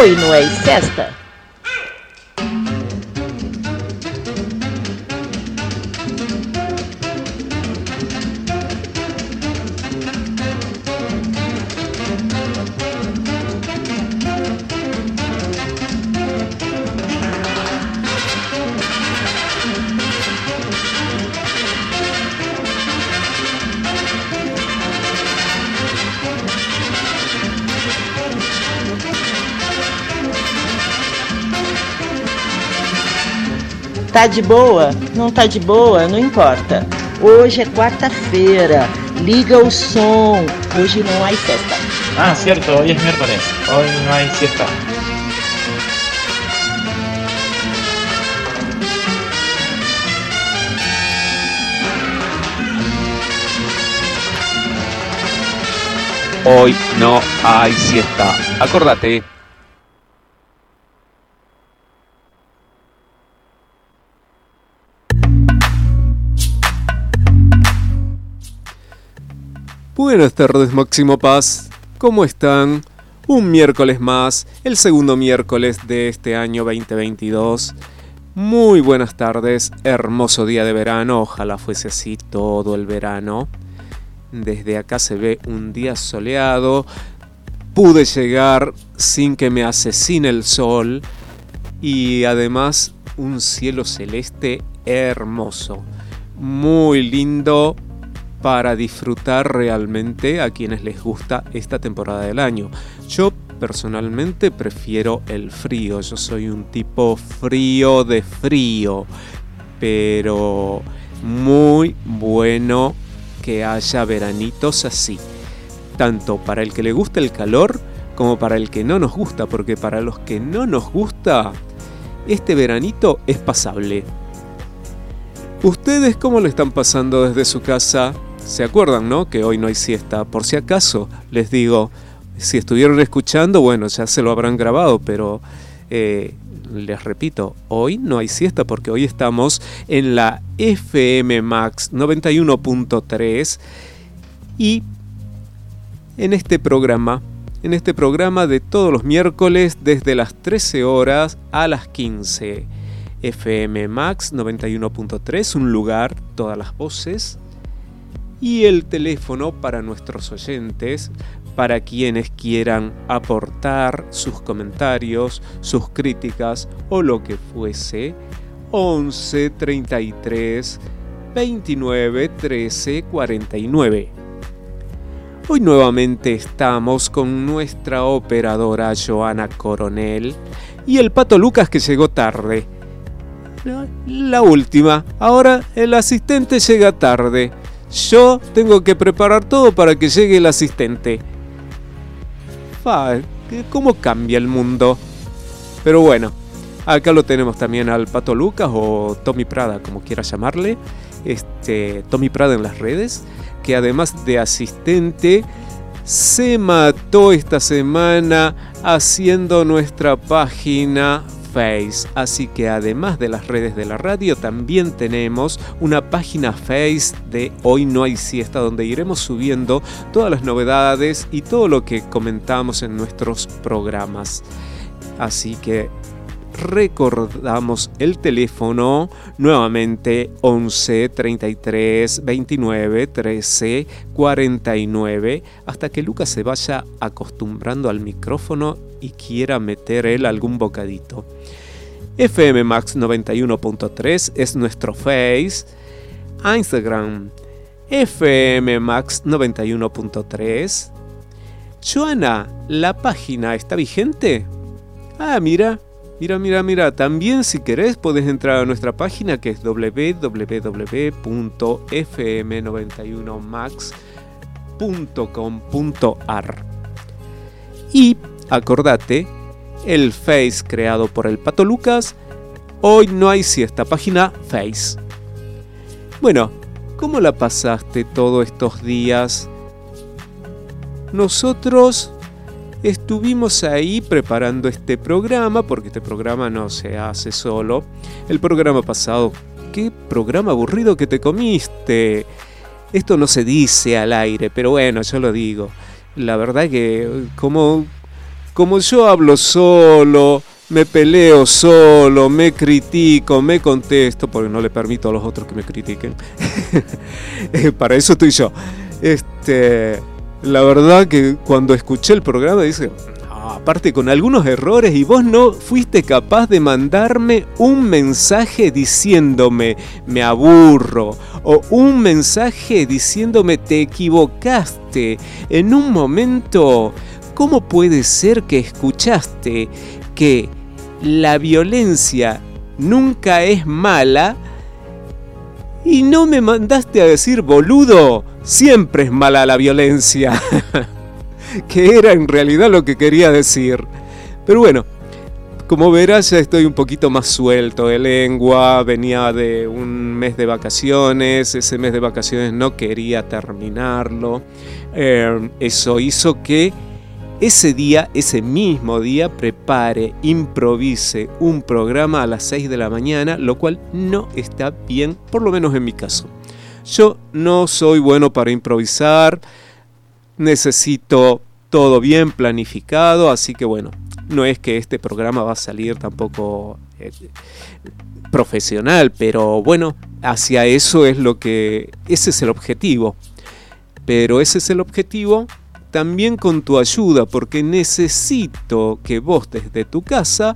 Hoy no hay siesta. Tá de boa? Não tá de boa? Não importa. Hoje é quarta-feira. Liga o som. Hoje não há siesta. Ah, cierto, hoy es miércoles. Hoy no hay siesta. Hoy no hay siesta. Acordate. Buenas tardes Máximo Paz, ¿cómo están? Un miércoles más, el segundo miércoles de este año 2022. Muy buenas tardes, hermoso día de verano, ojalá fuese así todo el verano. Desde acá se ve un día soleado, pude llegar sin que me asesine el sol y además un cielo celeste hermoso, muy lindo, para disfrutar realmente a quienes les gusta esta temporada del año. Yo personalmente prefiero el frío, yo soy un tipo frío de frío, pero muy bueno que haya veranitos así, tanto para el que le gusta el calor como para el que no nos gusta, porque para los que no nos gusta, este veranito es pasable. ¿Ustedes cómo lo están pasando desde su casa? ¿Se acuerdan, no? Que hoy no hay siesta. Por si acaso, les digo, si estuvieron escuchando, bueno, ya se lo habrán grabado, pero eh, les repito, hoy no hay siesta porque hoy estamos en la FM Max 91.3 y en este programa, en este programa de todos los miércoles desde las 13 horas a las 15. FM Max 91.3, un lugar, todas las voces, y el teléfono para nuestros oyentes, para quienes quieran aportar sus comentarios, sus críticas o lo que fuese, 11 33 29 13 49. Hoy nuevamente estamos con nuestra operadora Joana Coronel y el pato Lucas que llegó tarde. La última, ahora el asistente llega tarde. Yo tengo que preparar todo para que llegue el asistente. ¿Cómo cambia el mundo? Pero bueno, acá lo tenemos también al Pato Lucas o Tommy Prada, como quiera llamarle. Este, Tommy Prada en las redes, que además de asistente, se mató esta semana haciendo nuestra página Así que además de las redes de la radio, también tenemos una página Face de Hoy No Hay Siesta, donde iremos subiendo todas las novedades y todo lo que comentamos en nuestros programas. Así que recordamos el teléfono nuevamente 11 33 29 13 49 hasta que Lucas se vaya acostumbrando al micrófono y quiera meter él algún bocadito. FM Max 91.3 es nuestro face. Instagram FM Max 91.3. Joana, ¿la página está vigente? Ah, mira, mira, mira, mira. También si querés podés entrar a nuestra página que es www.fm91max.com.ar. Y acordate, el Face creado por el Pato Lucas, hoy no hay siesta, página Face. Bueno, ¿cómo la pasaste todos estos días? Nosotros estuvimos ahí preparando este programa, porque este programa no se hace solo. El programa pasado, qué programa aburrido que te comiste. Esto no se dice al aire, pero bueno, yo lo digo. La verdad que como como yo hablo solo, me peleo solo, me critico, me contesto, porque no le permito a los otros que me critiquen. Eh, para eso estoy yo. Este, la verdad que cuando escuché el programa dice, aparte con algunos errores y vos no fuiste capaz de mandarme un mensaje diciéndome me aburro o un mensaje diciéndome te equivocaste en un momento. ¿Cómo puede ser que escuchaste que la violencia nunca es mala y no me mandaste a decir boludo? Siempre es mala la violencia. que era en realidad lo que quería decir. Pero bueno, como verás ya estoy un poquito más suelto de lengua, venía de un mes de vacaciones, ese mes de vacaciones no quería terminarlo. Eh, eso hizo que ese día, ese mismo día, prepare, improvise un programa a las 6 de la mañana, lo cual no está bien, por lo menos en mi caso. Yo no soy bueno para improvisar, necesito todo bien planificado, así que bueno, no es que este programa va a salir tampoco eh, profesional, pero bueno, hacia eso es lo que, ese es el objetivo. Pero ese es el objetivo también con tu ayuda, porque necesito que vos desde tu casa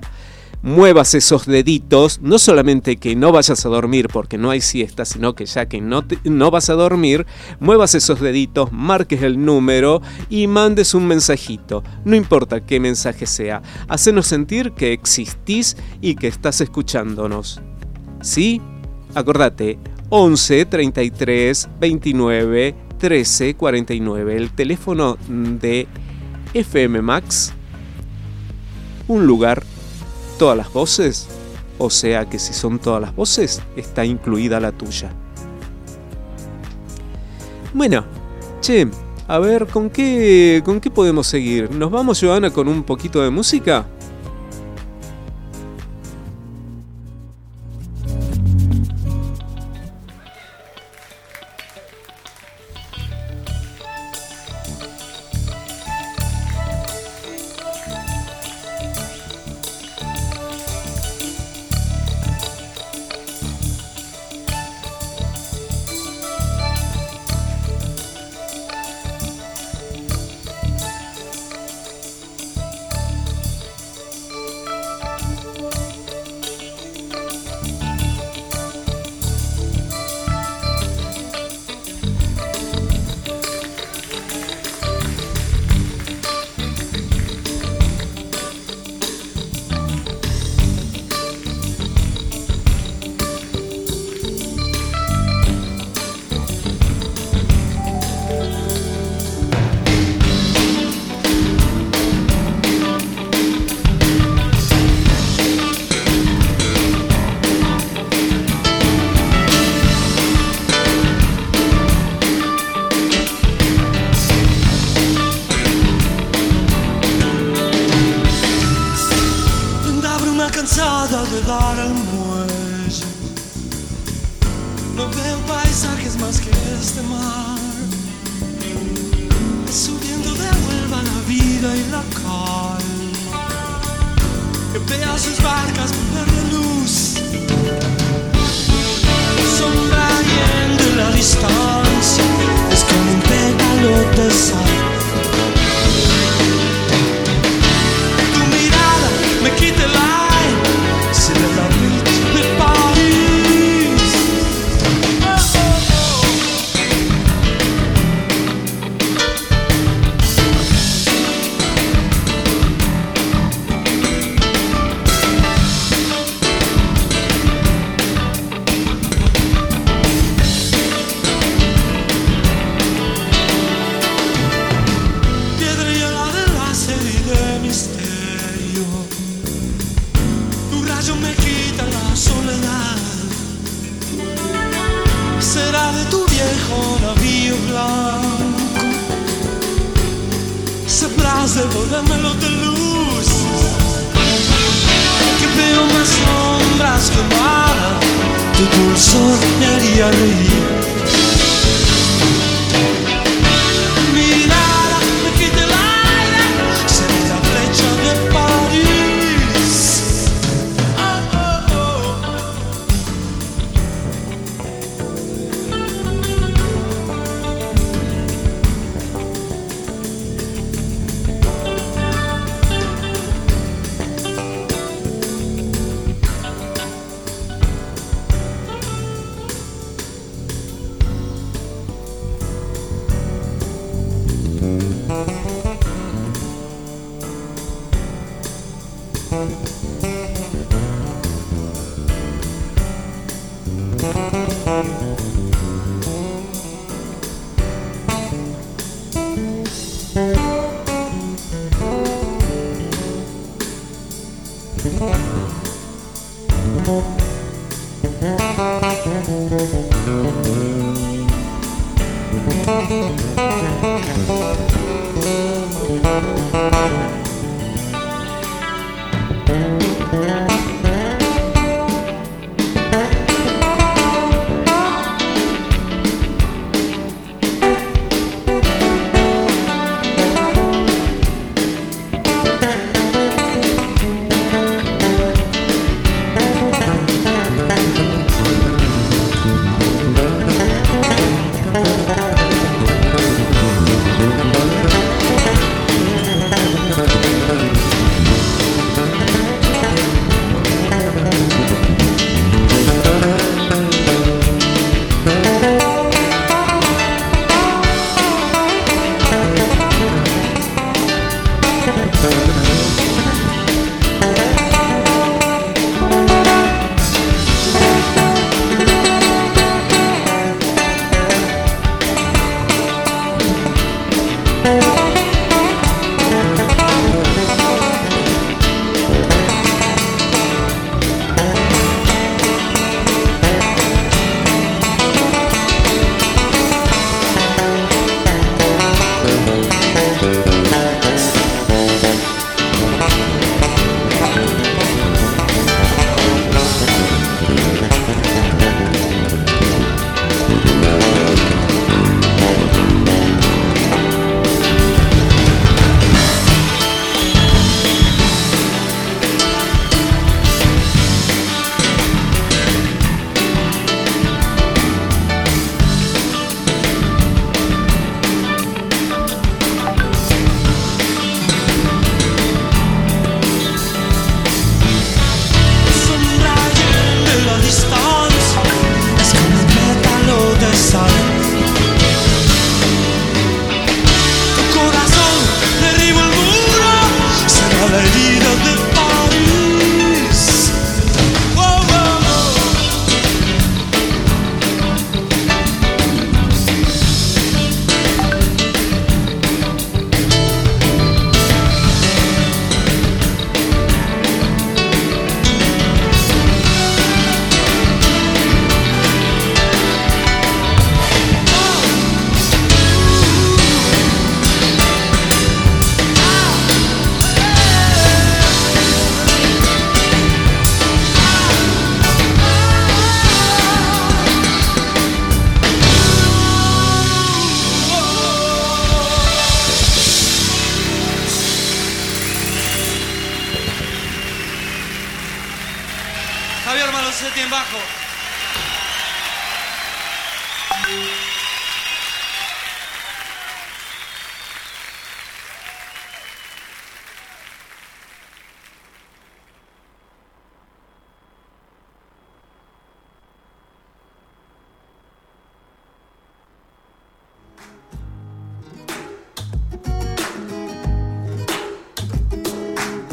muevas esos deditos, no solamente que no vayas a dormir porque no hay siesta, sino que ya que no, no vas a dormir, muevas esos deditos, marques el número y mandes un mensajito. No importa qué mensaje sea, hacenos sentir que existís y que estás escuchándonos. ¿Sí? Acordate, 11 33 29 13 49, el teléfono de FM Max, un lugar todas las voces, o sea que si son todas las voces, está incluida la tuya. Bueno, che, a ver, ¿con qué, con qué podemos seguir? ¿Nos vamos, Joana, con un poquito de música?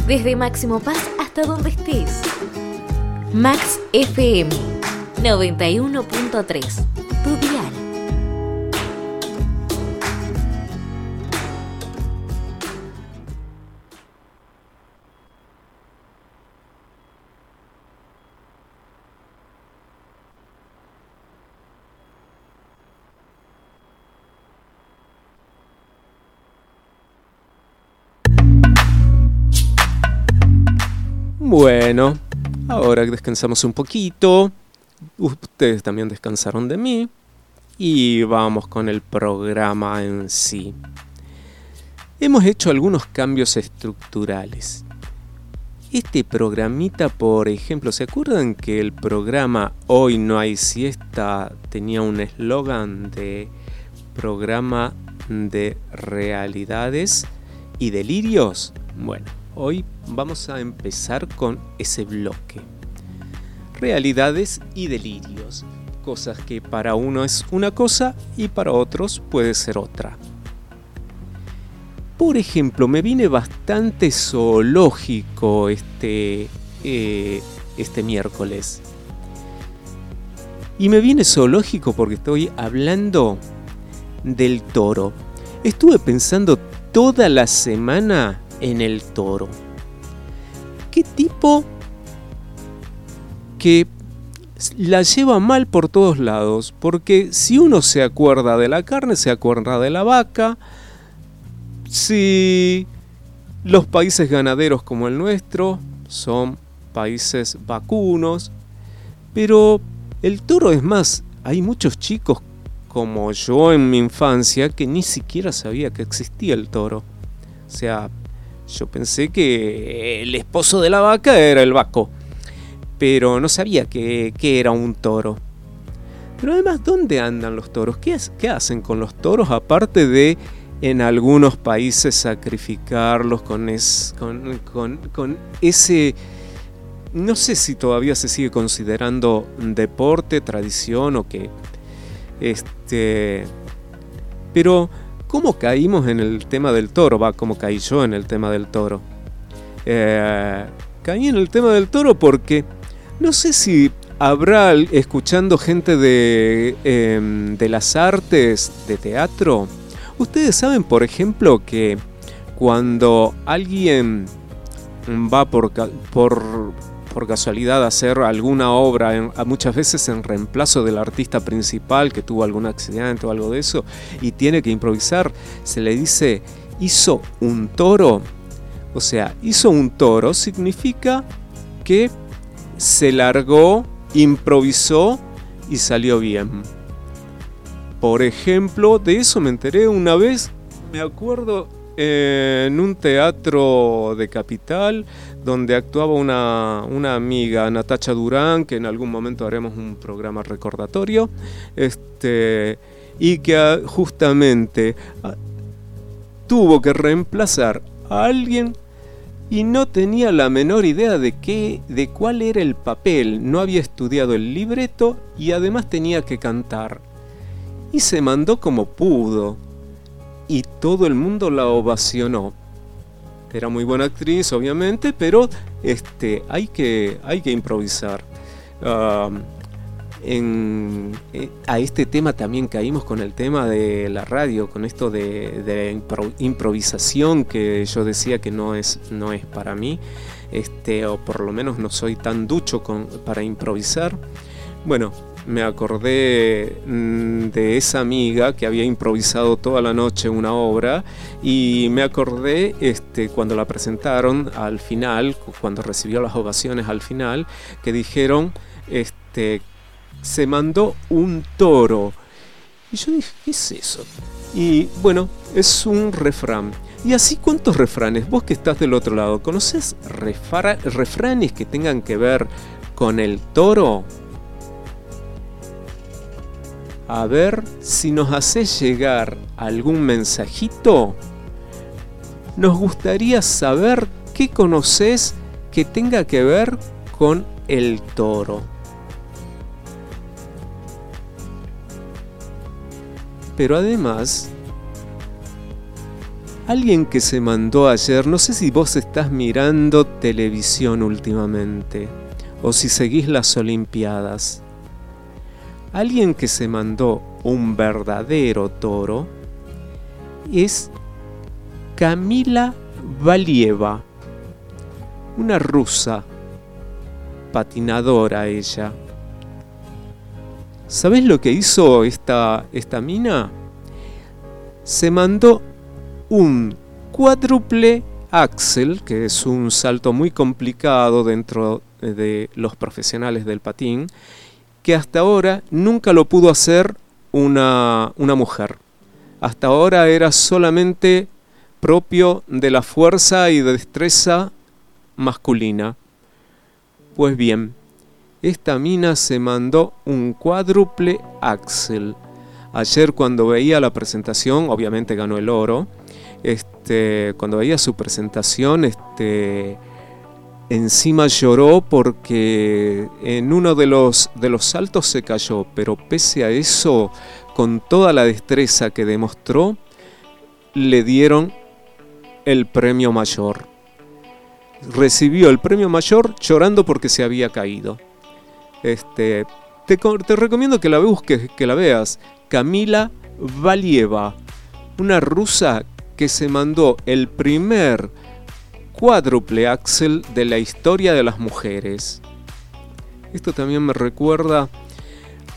Desde Máximo Paz hasta donde estés. Max FM 91.3, Bueno, ahora descansamos un poquito. Ustedes también descansaron de mí. Y vamos con el programa en sí. Hemos hecho algunos cambios estructurales. Este programita, por ejemplo, ¿se acuerdan que el programa Hoy no hay siesta tenía un eslogan de programa de realidades y delirios? Bueno, Hoy vamos a empezar con ese bloque. Realidades y delirios. Cosas que para uno es una cosa y para otros puede ser otra. por ejemplo, me vine bastante zoológico este, eh, este miércoles. Y me viene zoológico porque estoy hablando del toro. Estuve pensando toda la semana en el toro. ¿Qué tipo que la lleva mal por todos lados? Porque si uno se acuerda de la carne, se acuerda de la vaca. Si los países ganaderos como el nuestro son países vacunos. Pero el toro es más, hay muchos chicos como yo en mi infancia que ni siquiera sabía que existía el toro. O sea, yo pensé que el esposo de la vaca era el vaco, pero no sabía que, era un toro. Pero además, ¿dónde andan los toros? ¿Qué, ¿Qué, hacen con los toros aparte de en algunos países sacrificarlos con, es, con, con ese... No sé si todavía se sigue considerando deporte, tradición o qué. Este, pero, ¿cómo caímos en el tema del toro? Va, ¿cómo caí yo en el tema del toro? Eh, caí en el tema del toro porque no sé si habrá escuchando gente de, em, de las artes de teatro. Ustedes saben, por ejemplo, que cuando alguien va por, por por casualidad hacer alguna obra, muchas veces en reemplazo del artista principal que tuvo algún accidente o algo de eso, y tiene que improvisar, se le dice, hizo un toro. O sea, hizo un toro significa que se largó, improvisó y salió bien. Por ejemplo, de eso me enteré una vez, me acuerdo en un teatro de Capital donde actuaba una, una, amiga, Natacha Durán, que en algún momento haremos un programa recordatorio, este, y que ah, justamente ah, tuvo que reemplazar a alguien y no tenía la menor idea de qué, de cuál era el papel, no había estudiado el libreto y además tenía que cantar. Y se mandó como pudo y todo el mundo la ovacionó. Era muy buena actriz, obviamente, pero este, hay, que, hay que improvisar. en, eh, a este tema también caímos con el tema de la radio, con esto de, improvisación que yo decía que no es, no es para mí, este, o por lo menos no soy tan ducho con, para improvisar. Bueno, me acordé mm, de esa amiga que había improvisado toda la noche una obra y me acordé este, cuando la presentaron al final, cuando recibió las ovaciones al final, que dijeron, este, se mandó un toro. Y yo dije, ¿qué es eso? Y bueno, es un refrán. ¿Y así cuántos refranes? Vos que estás del otro lado, ¿conoces refranes que tengan que ver con el toro? A ver si nos haces llegar algún mensajito. Nos gustaría saber qué conoces que tenga que ver con el toro. Pero además, alguien que se mandó ayer, no sé si vos estás mirando televisión últimamente o si seguís las Olimpiadas. Alguien que se mandó un verdadero toro es Camila Valieva, una rusa, patinadora ella. ¿Sabes lo que hizo esta, esta mina? Se mandó un cuádruple axel, que es un salto muy complicado dentro de los profesionales del patín, que hasta ahora nunca lo pudo hacer una, una mujer. Hasta ahora era solamente propio de la fuerza y de destreza masculina. Pues bien, esta mina se mandó un cuádruple axel. Ayer cuando veía la presentación, obviamente ganó el oro. Este, cuando veía su presentación, este, encima lloró porque en uno de los, de los saltos se cayó, pero pese a eso, con toda la destreza que demostró, le dieron el premio mayor. Recibió el premio mayor llorando porque se había caído. Este, te, te recomiendo que la busques, que la veas. Camila Valieva, una rusa que se mandó el primer cuádruple axel de la historia de las mujeres. Esto también me recuerda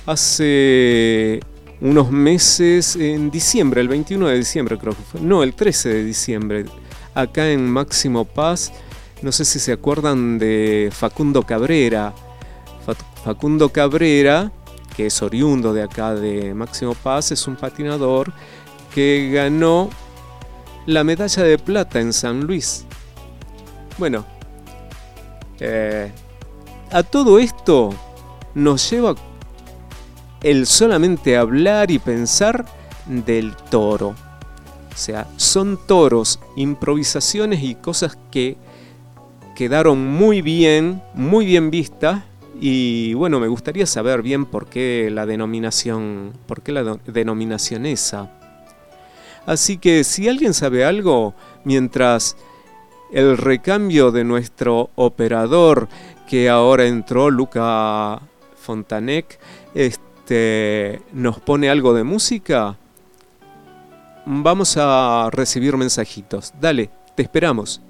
hace unos meses, en diciembre, el 21 de diciembre creo que fue, no, el 13 de diciembre, acá en Máximo Paz, no sé si se acuerdan de Facundo Cabrera. Facundo Cabrera, que es oriundo de acá de Máximo Paz, es un patinador que ganó la medalla de plata en San Luis. Bueno, eh, a todo esto nos lleva el solamente hablar y pensar del toro. O sea, son toros, improvisaciones y cosas que quedaron muy bien, muy bien vistas. Y bueno, me gustaría saber bien por qué la denominación, por qué la denominación esa. Así que si alguien sabe algo, mientras el recambio de nuestro operador que ahora entró, Luca Fontanek, este, nos pone algo de música, vamos a recibir mensajitos. Dale, te esperamos.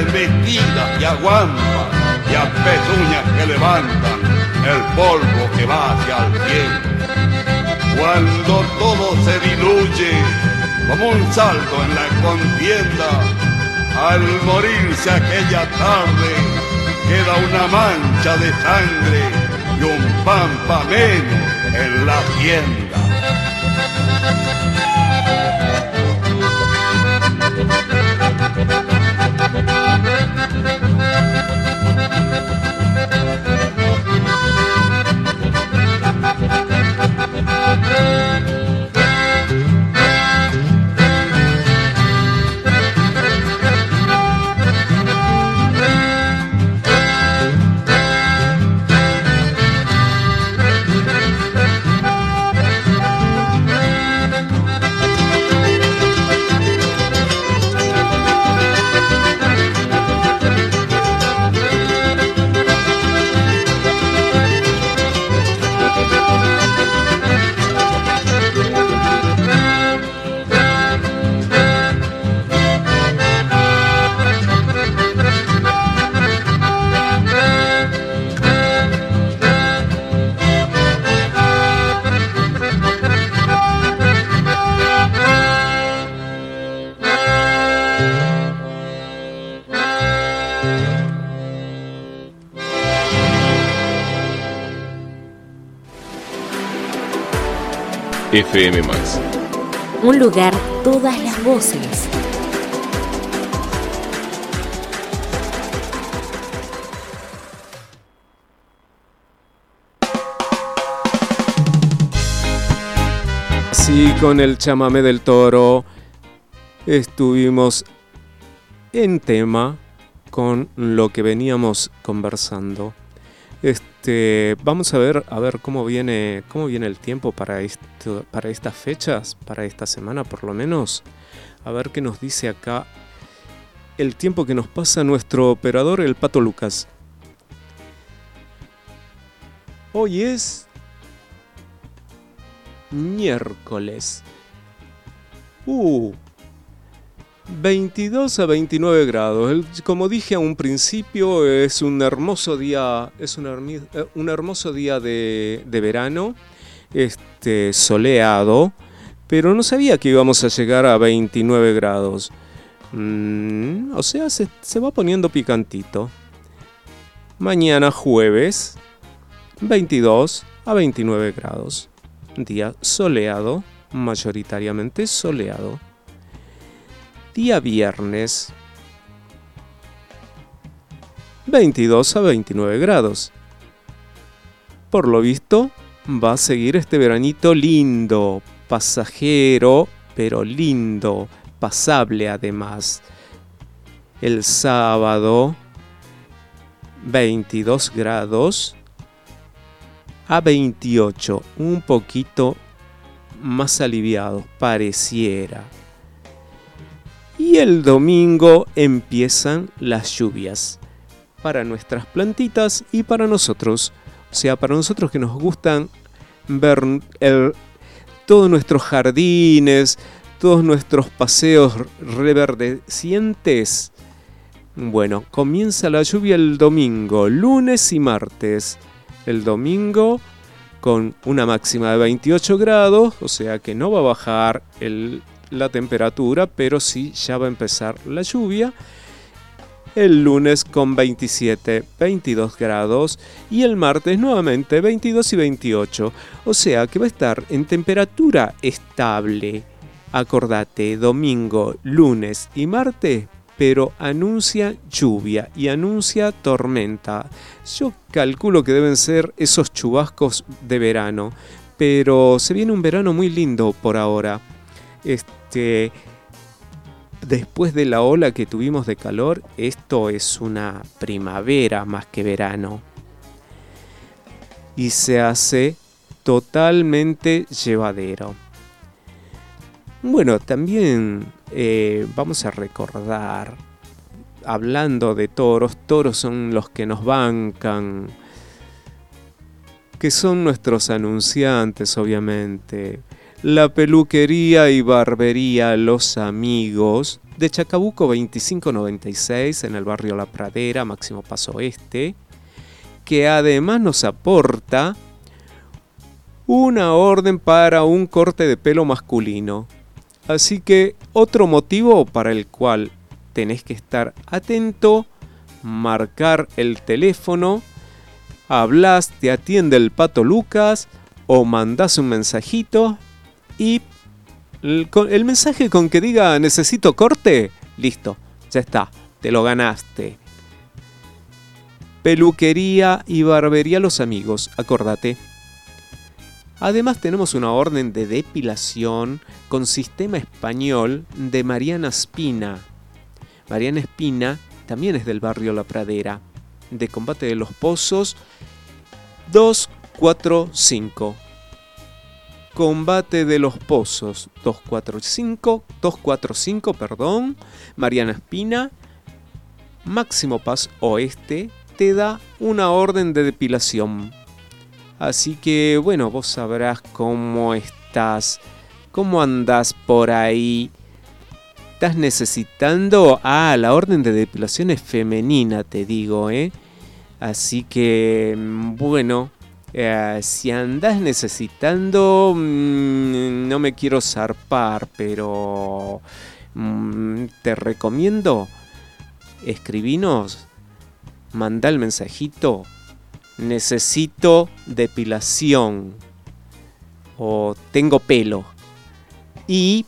las metidas y aguantan y las pezuñas que levantan el polvo que va hacia el cielo. Cuando todo se diluye como un salto en la contienda, al morirse aquella tarde queda una mancha de sangre y un pampa menos en la tienda. FM Max. Un lugar, todas las voces. Así con el chamame del toro estuvimos en tema con lo que veníamos conversando. Este, vamos a ver, a ver cómo viene, cómo viene el tiempo para, esto, para estas fechas, para esta semana por lo menos. A ver qué nos dice acá el tiempo que nos pasa nuestro operador, el Pato Lucas. Hoy es miércoles. Uh, 22 a 29 grados. como dije a un principio, es un hermoso día, es un, eh, hermoso día de, verano, este, soleado, pero no sabía que íbamos a llegar a 29 grados. Mm, o sea, se, se va poniendo picantito. Mañana jueves, 22 a 29 grados. Día soleado, mayoritariamente soleado viernes 22 a 29 grados. Por lo visto, va a seguir este veranito lindo, pasajero, pero lindo, pasable además. El sábado 22 grados a 28, un poquito más aliviado, pareciera. Y el domingo empiezan las lluvias para nuestras plantitas y para nosotros. O sea, para nosotros que nos gustan ver todos nuestros jardines, todos nuestros paseos reverdecientes. Bueno, comienza la lluvia el domingo, lunes y martes. El domingo con una máxima de 28 grados, o sea que no va a bajar el la temperatura, pero sí ya va a empezar la lluvia. El lunes con 27, 22 grados y el martes nuevamente 22 y 28. O sea que va a estar en temperatura estable. Acordate, domingo, lunes y martes, pero anuncia lluvia y anuncia tormenta. Yo calculo que deben ser esos chubascos de verano, pero se viene un verano muy lindo por ahora. Después de la ola que tuvimos de calor, esto es una primavera más que verano. Y se hace totalmente llevadero. Bueno, también eh, vamos a recordar, hablando de toros, toros son los que nos bancan, que son nuestros anunciantes, obviamente la peluquería y barbería Los Amigos de Chacabuco 2596 en el barrio La Pradera, Máximo Paso Este, que además nos aporta una orden para un corte de pelo masculino. Así que otro motivo para el cual tenés que estar atento, marcar el teléfono, hablas, te atiende el pato Lucas o mandás un mensajito y el, mensaje con que diga necesito corte, listo, ya está, te lo ganaste. Peluquería y barbería Los Amigos, acordate. Además tenemos una orden de depilación con sistema español de Mariana Espina. Mariana Espina también es del barrio La Pradera, de Combate de los Pozos 245. Combate de los Pozos 245, 245, perdón, Mariana Espina, Máximo Paz Oeste te da una orden de depilación. Así que bueno, vos sabrás cómo estás, cómo andas por ahí. ¿Estás necesitando? Ah, la orden de depilación es femenina, te digo, ¿eh? Así que, bueno, eh, si andas necesitando, mm, no me quiero zarpar, pero mm, te recomiendo, escribinos, manda el mensajito, necesito depilación o tengo pelo. Y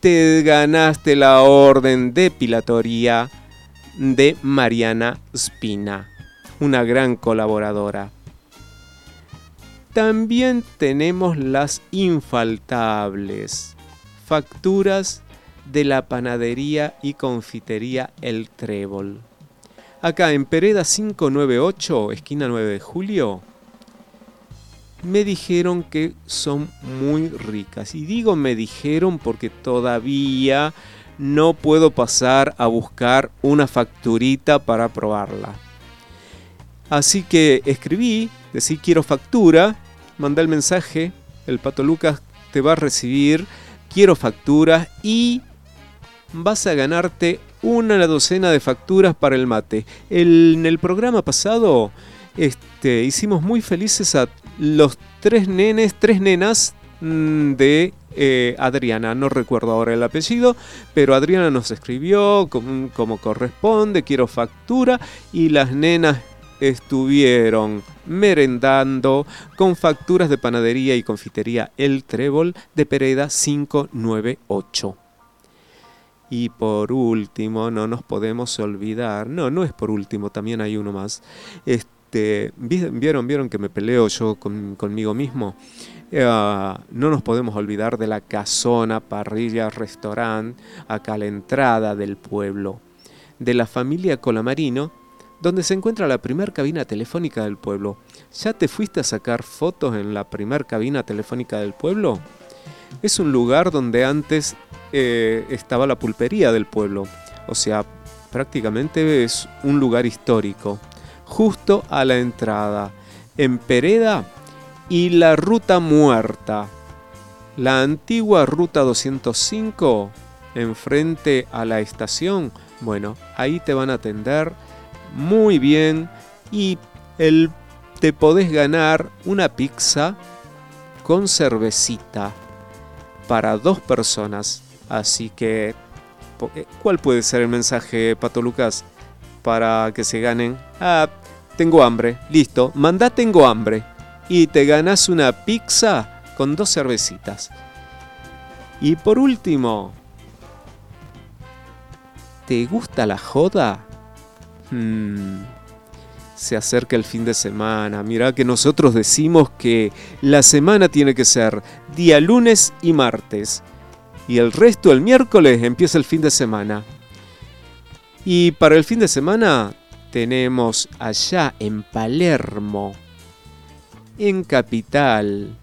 te ganaste la orden depilatoria de Mariana Spina una gran colaboradora. También tenemos las infaltables facturas de la panadería y confitería El Trébol. Acá en Pereda 598, esquina 9 de julio, me dijeron que son muy ricas. Y digo me dijeron porque todavía no puedo pasar a buscar una facturita para probarla. Así que escribí, decí quiero factura, mandé el mensaje, el Pato Lucas te va a recibir, quiero factura y vas a ganarte una docena de facturas para el mate. en el programa pasado este, hicimos muy felices a los tres nenes, tres nenas mm, de eh, Adriana, no recuerdo ahora el apellido, pero Adriana nos escribió como, corresponde, quiero factura, y las nenas estuvieron merendando con facturas de panadería y confitería El Trébol de Pereda 598. Y por último, no nos podemos olvidar, no, no es por último, también hay uno más. Este, ¿vieron, ¿Vieron que me peleo yo conmigo mismo? Eh, no nos podemos olvidar de la casona, parrilla, restaurante, acá a la entrada del pueblo, de la familia Colamarino, donde se encuentra la primer cabina telefónica del pueblo. ¿Ya te fuiste a sacar fotos en la primer cabina telefónica del pueblo? Es un lugar donde antes eh, estaba la pulpería del pueblo, o sea, prácticamente es un lugar histórico, justo a la entrada, en Pereda y la Ruta Muerta, la antigua Ruta 205, enfrente a la estación, bueno, ahí te van a atender muy bien y el, te podés ganar una pizza con cervecita para dos personas. Así que, eh, ¿cuál puede ser el mensaje, Pato Lucas, para que se ganen? Ah, tengo hambre, listo, manda tengo hambre. Y te ganas una pizza con dos cervecitas. Y por último, ¿te gusta la joda? Hmm, se acerca el fin de semana. Mira que nosotros decimos que la semana tiene que ser día lunes y martes y el resto el miércoles empieza el fin de semana. Y para el fin de semana tenemos allá en Palermo, en Capital,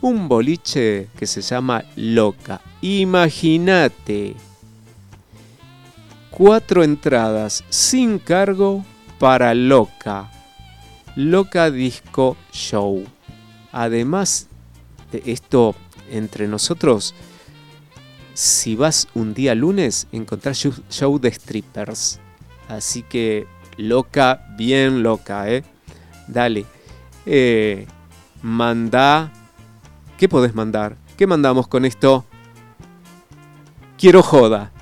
un boliche que se llama Loca. Imagínate, cuatro entradas sin cargo para Loca. Loca Disco Show. Además de esto, entre nosotros, si vas un día lunes, encontrás show de strippers. Así que loca, bien loca, ¿eh? Dale. Eh, manda. ¿Qué podés mandar? ¿Qué mandamos con esto? Quiero joda.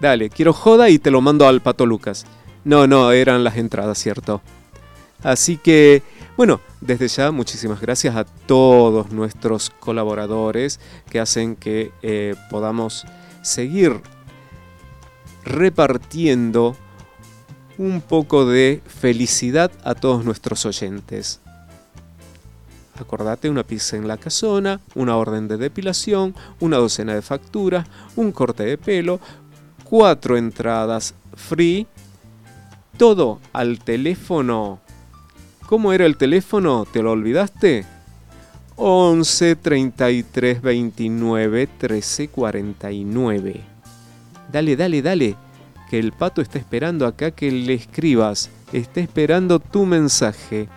Dale, quiero joda y te lo mando al Pato Lucas. No, no, eran las entradas, ¿cierto? Así que bueno, desde ya muchísimas gracias a todos nuestros colaboradores que hacen que eh, podamos seguir repartiendo un poco de felicidad a todos nuestros oyentes. Acordate una pizza en la casona, una orden de depilación, una docena de facturas, un corte de pelo, cuatro entradas free, todo al teléfono ¿Cómo era el teléfono? ¿Te lo olvidaste? 11 33 29 13 49. Dale, dale, dale, que el pato está esperando acá que le escribas. Está esperando tu mensaje.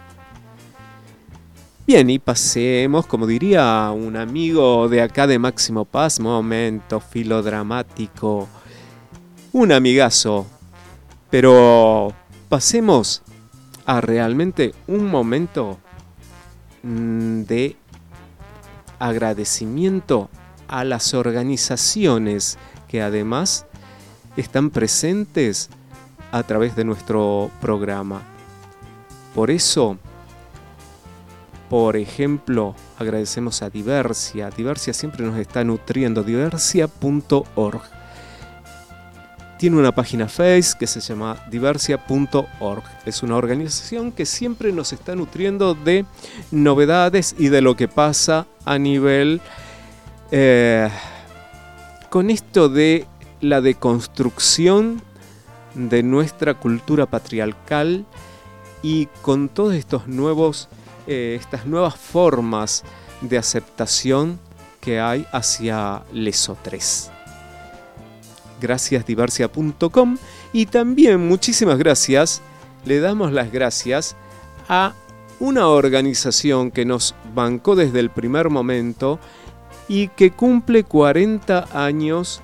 Bien, y pasemos, como diría un amigo de acá de Máximo Paz, momento filodramático. Un amigazo. Pero pasemos a realmente un momento mm, de agradecimiento a las organizaciones que además están presentes a través de nuestro programa. Por eso, por ejemplo, agradecemos a Diversia. Diversia siempre nos está nutriendo, diversia.org tiene una página Face que se llama diversia.org. Es una organización que siempre nos está nutriendo de novedades y de lo que pasa a nivel eh, con esto de la deconstrucción de nuestra cultura patriarcal y con todos estos nuevos, eh, estas nuevas formas de aceptación que hay hacia Lesotres. Gracias diversia.com y también muchísimas gracias, le damos las gracias a una organización que nos bancó desde el primer momento y que cumple 40 años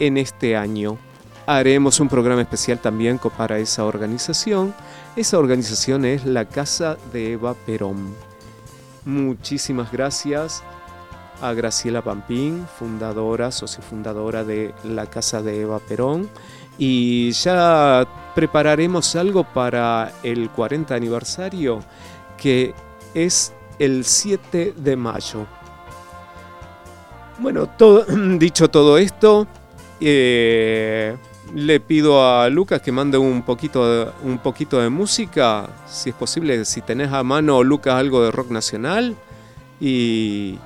en este año. Haremos un programa especial también para esa organización. Esa organización es la Casa de Eva Perón. Muchísimas gracias a Graciela Pampín, fundadora, sociofundadora de la Casa de Eva Perón. Y ya prepararemos algo para el 40 aniversario que es el 7 de mayo. Bueno, dicho todo esto, eh, le pido a Lucas que mande un poquito, de, un poquito de música, si es posible, si tenés a mano, Lucas, algo de rock nacional, y,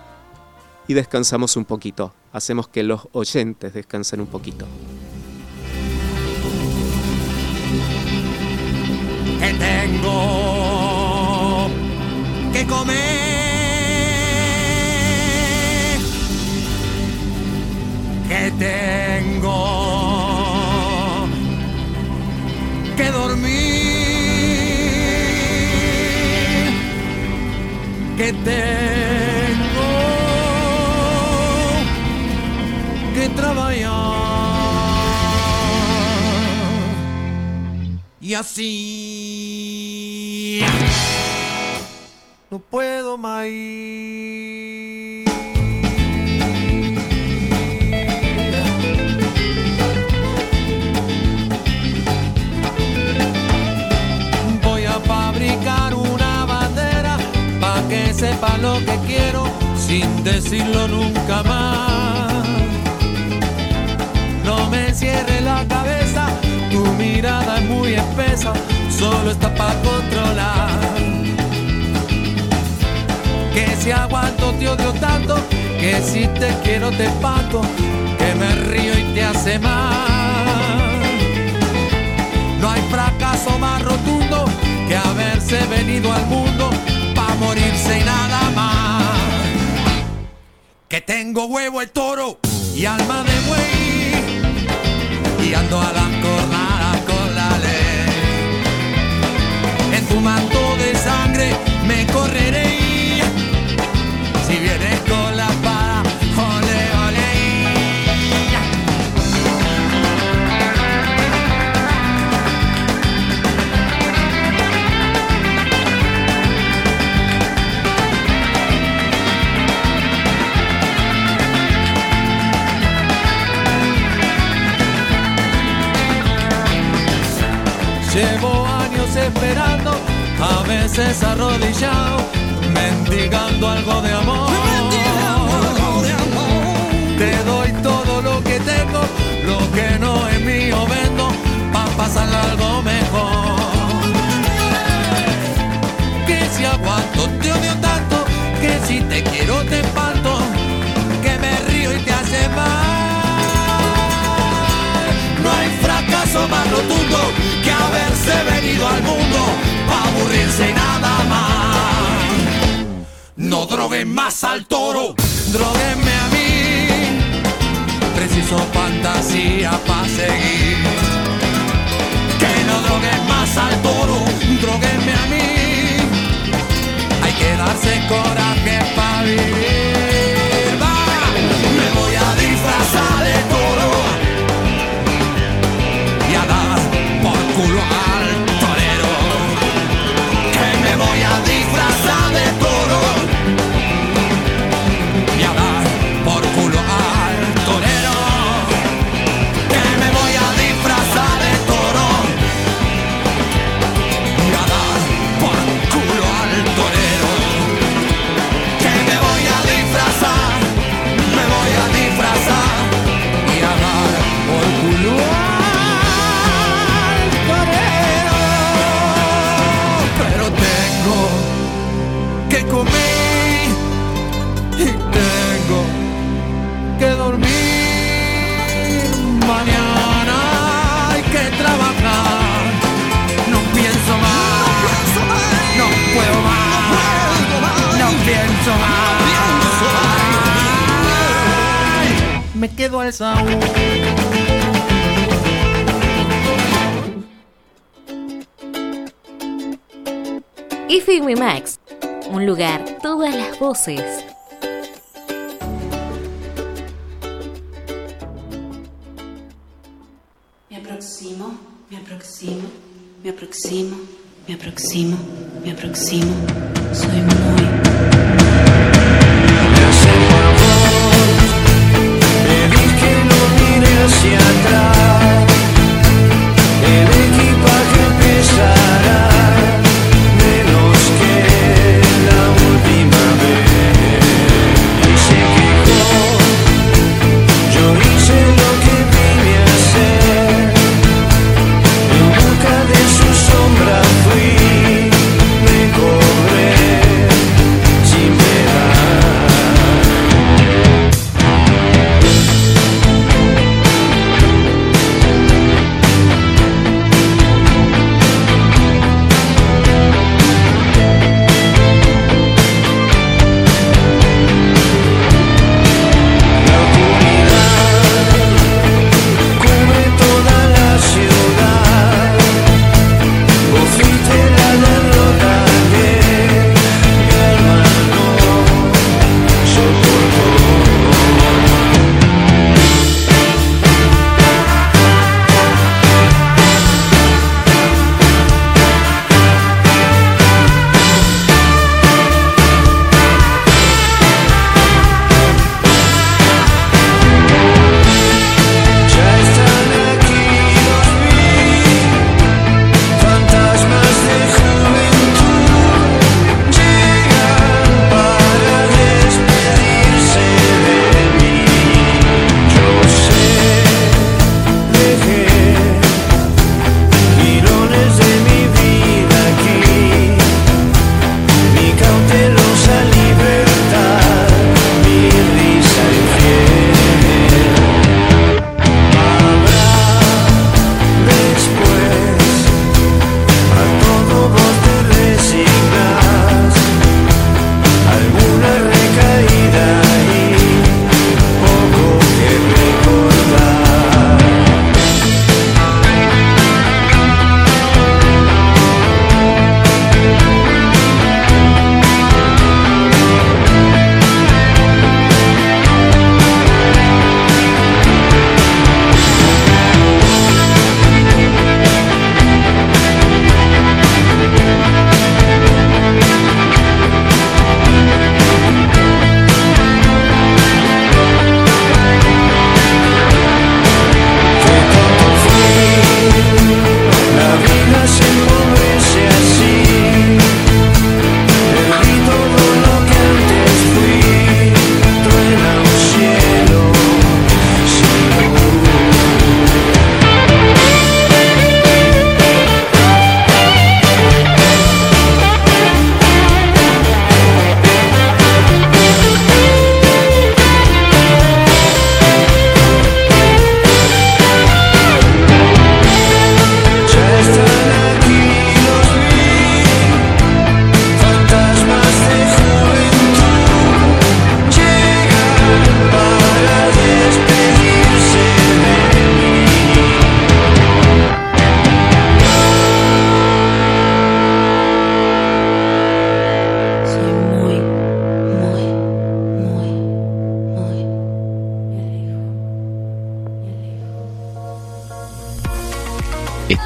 y descansamos un poquito. Hacemos que los oyentes descansen un poquito. Que tengo que comer que tengo que dormir, que que trabajar. Y así no puedo más. sepa lo que quiero sin decirlo nunca más. Cierre la cabeza, tu mirada es muy espesa, solo está para controlar. Que si aguanto te odio tanto, que si te quiero te espanto, que me río y te hace mal. No hay fracaso más rotundo que haberse venido al mundo morirse y nada más. Que tengo huevo el toro y alma de buey y ando a las jornadas con la ley. En tu manto de sangre me correré Llevo años esperando, a veces arrodillado, mendigando algo de amor. Te doy todo lo que tengo, lo que no es mío vendo, pa' pasar algo mejor. Que si aguanto te odio tanto, que si te quiero te espanto, que haberse venido al mundo para aburrirse nada más. No droguen más al toro, droguenme a mí. Preciso fantasía para seguir. Que no droguen más al toro, droguenme a mí. Hay que darse coraje para vivir. Me voy a disfrazar de culo Saúl. FM Max, un lugar, todas las voces. Me aproximo, me aproximo, me aproximo, me aproximo, me aproximo. Soy muy.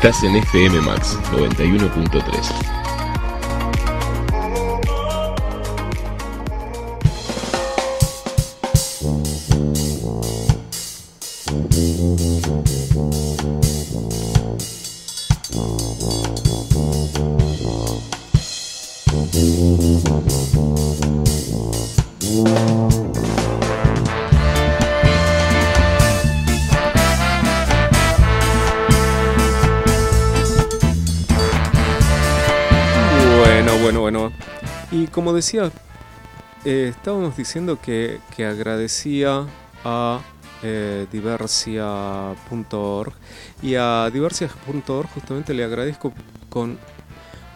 En FM Max 91.3. decía, eh, estábamos diciendo que, que agradecía a eh, diversia.org y a diversia.org justamente le agradezco con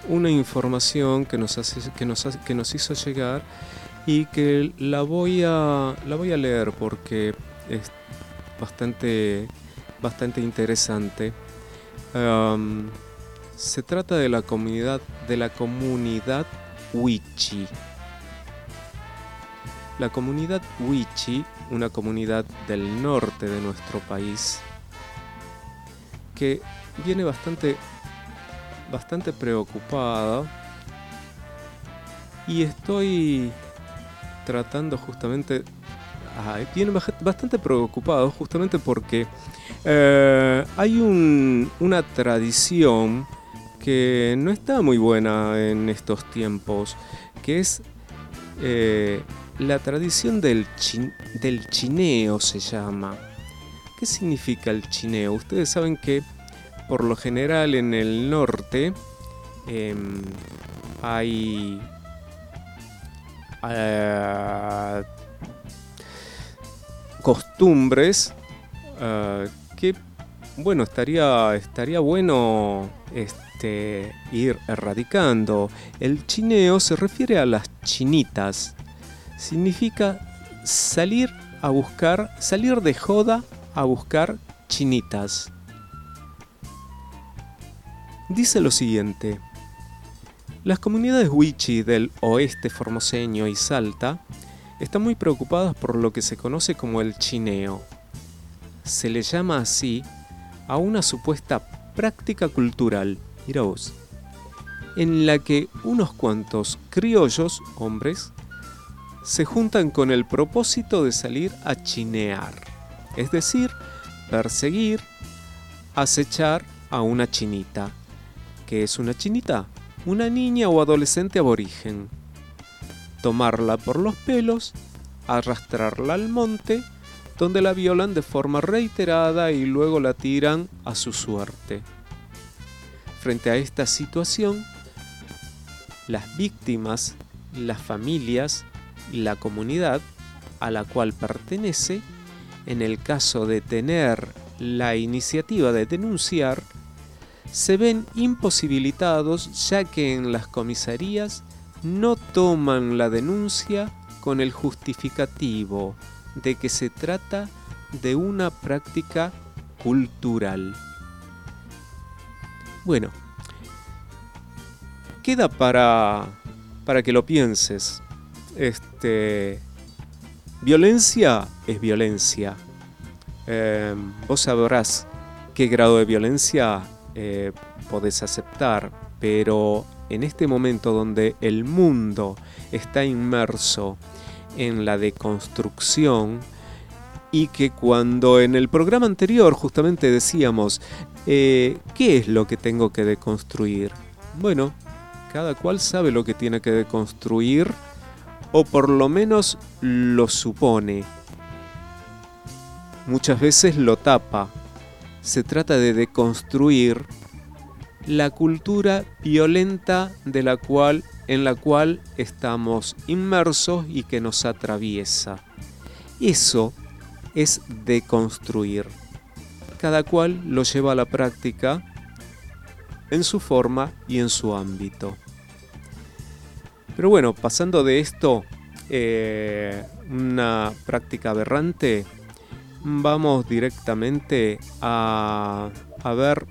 una información que nos, hace, que nos, que nos hizo llegar y que la voy a, la voy a leer porque es- bastante, bastante interesante. Se trata de la comunidad, de la comunidad Wichi. La comunidad Wichi, una comunidad del norte de nuestro país, que viene bastante, bastante preocupada y estoy tratando justamente, viene bastante preocupado justamente porque eh, hay una tradición que no está muy buena en estos tiempos, que es eh, la tradición del, del chineo se llama. ¿Qué significa el chineo? Ustedes saben que por lo general en el norte em, hay eh, costumbres eh, que bueno estaría estaría bueno este, ir erradicando el chineo se refiere a las chinitas significa salir a buscar, salir de joda a buscar chinitas. Dice lo siguiente. Las comunidades wichi del oeste formoseño y Salta están muy preocupadas por lo que se conoce como el chineo. Se le llama así a una supuesta práctica cultural, mira vos, en la que unos cuantos criollos, hombres, se juntan con el propósito de salir a chinear, es decir, perseguir, acechar a una chinita. ¿Qué es una chinita? Una niña o adolescente aborigen. Tomarla por los pelos, arrastrarla al monte, donde la violan de forma reiterada y luego la tiran a su suerte. Frente a esta situación, las víctimas, las familias, la comunidad a la cual pertenece, en el caso de tener la iniciativa de denunciar, se ven imposibilitados ya que en las comisarías no toman la denuncia con el justificativo de que se trata de una práctica cultural. Bueno, queda para, para que lo pienses. Este, violencia es violencia. Em, vos sabrás qué grado de violencia eh, podés aceptar, pero en este momento donde el mundo está inmerso en la deconstrucción y que cuando en el programa anterior justamente decíamos, eh, ¿qué es lo que tengo que deconstruir? Bueno, cada cual sabe lo que tiene que deconstruir o por lo menos lo supone. Muchas veces lo tapa. Se trata de deconstruir la cultura violenta de la cual en la cual estamos inmersos y que nos atraviesa. Eso es deconstruir. Cada cual lo lleva a la práctica en su forma y en su ámbito. Pero bueno, pasando de esto, eh, una práctica aberrante, vamos directamente a, a ver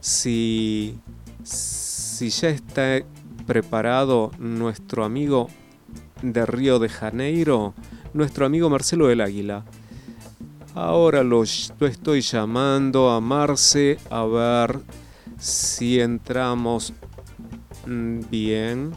si, si ya está preparado nuestro amigo de Río de Janeiro, nuestro amigo Marcelo del Águila. Ahora lo, estoy llamando a Marce a ver si entramos mm, bien.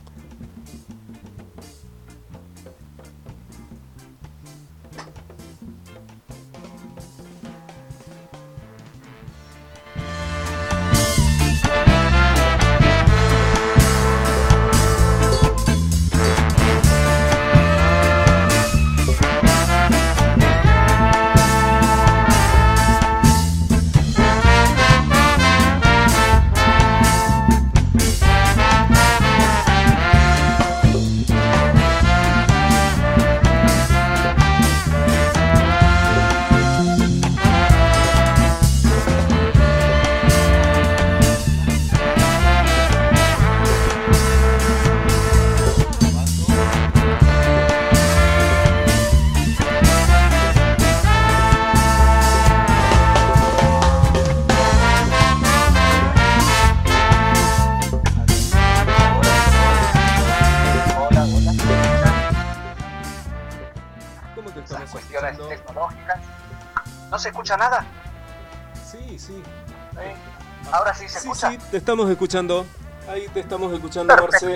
Escucha. sí, te estamos escuchando. Ahí te estamos escuchando, Marce.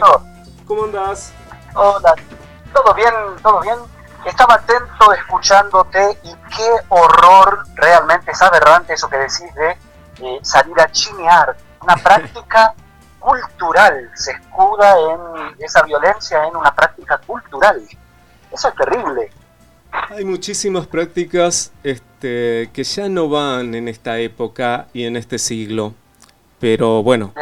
¿Cómo andás? Hola, todo bien, todo bien. Estaba atento escuchándote y qué horror, realmente es aberrante eso que decís de eh, salir a chinear. Una práctica cultural, se escuda en esa violencia en una práctica cultural. Eso es terrible. Hay muchísimas prácticas este, que ya no van en esta época y en este siglo. Pero bueno,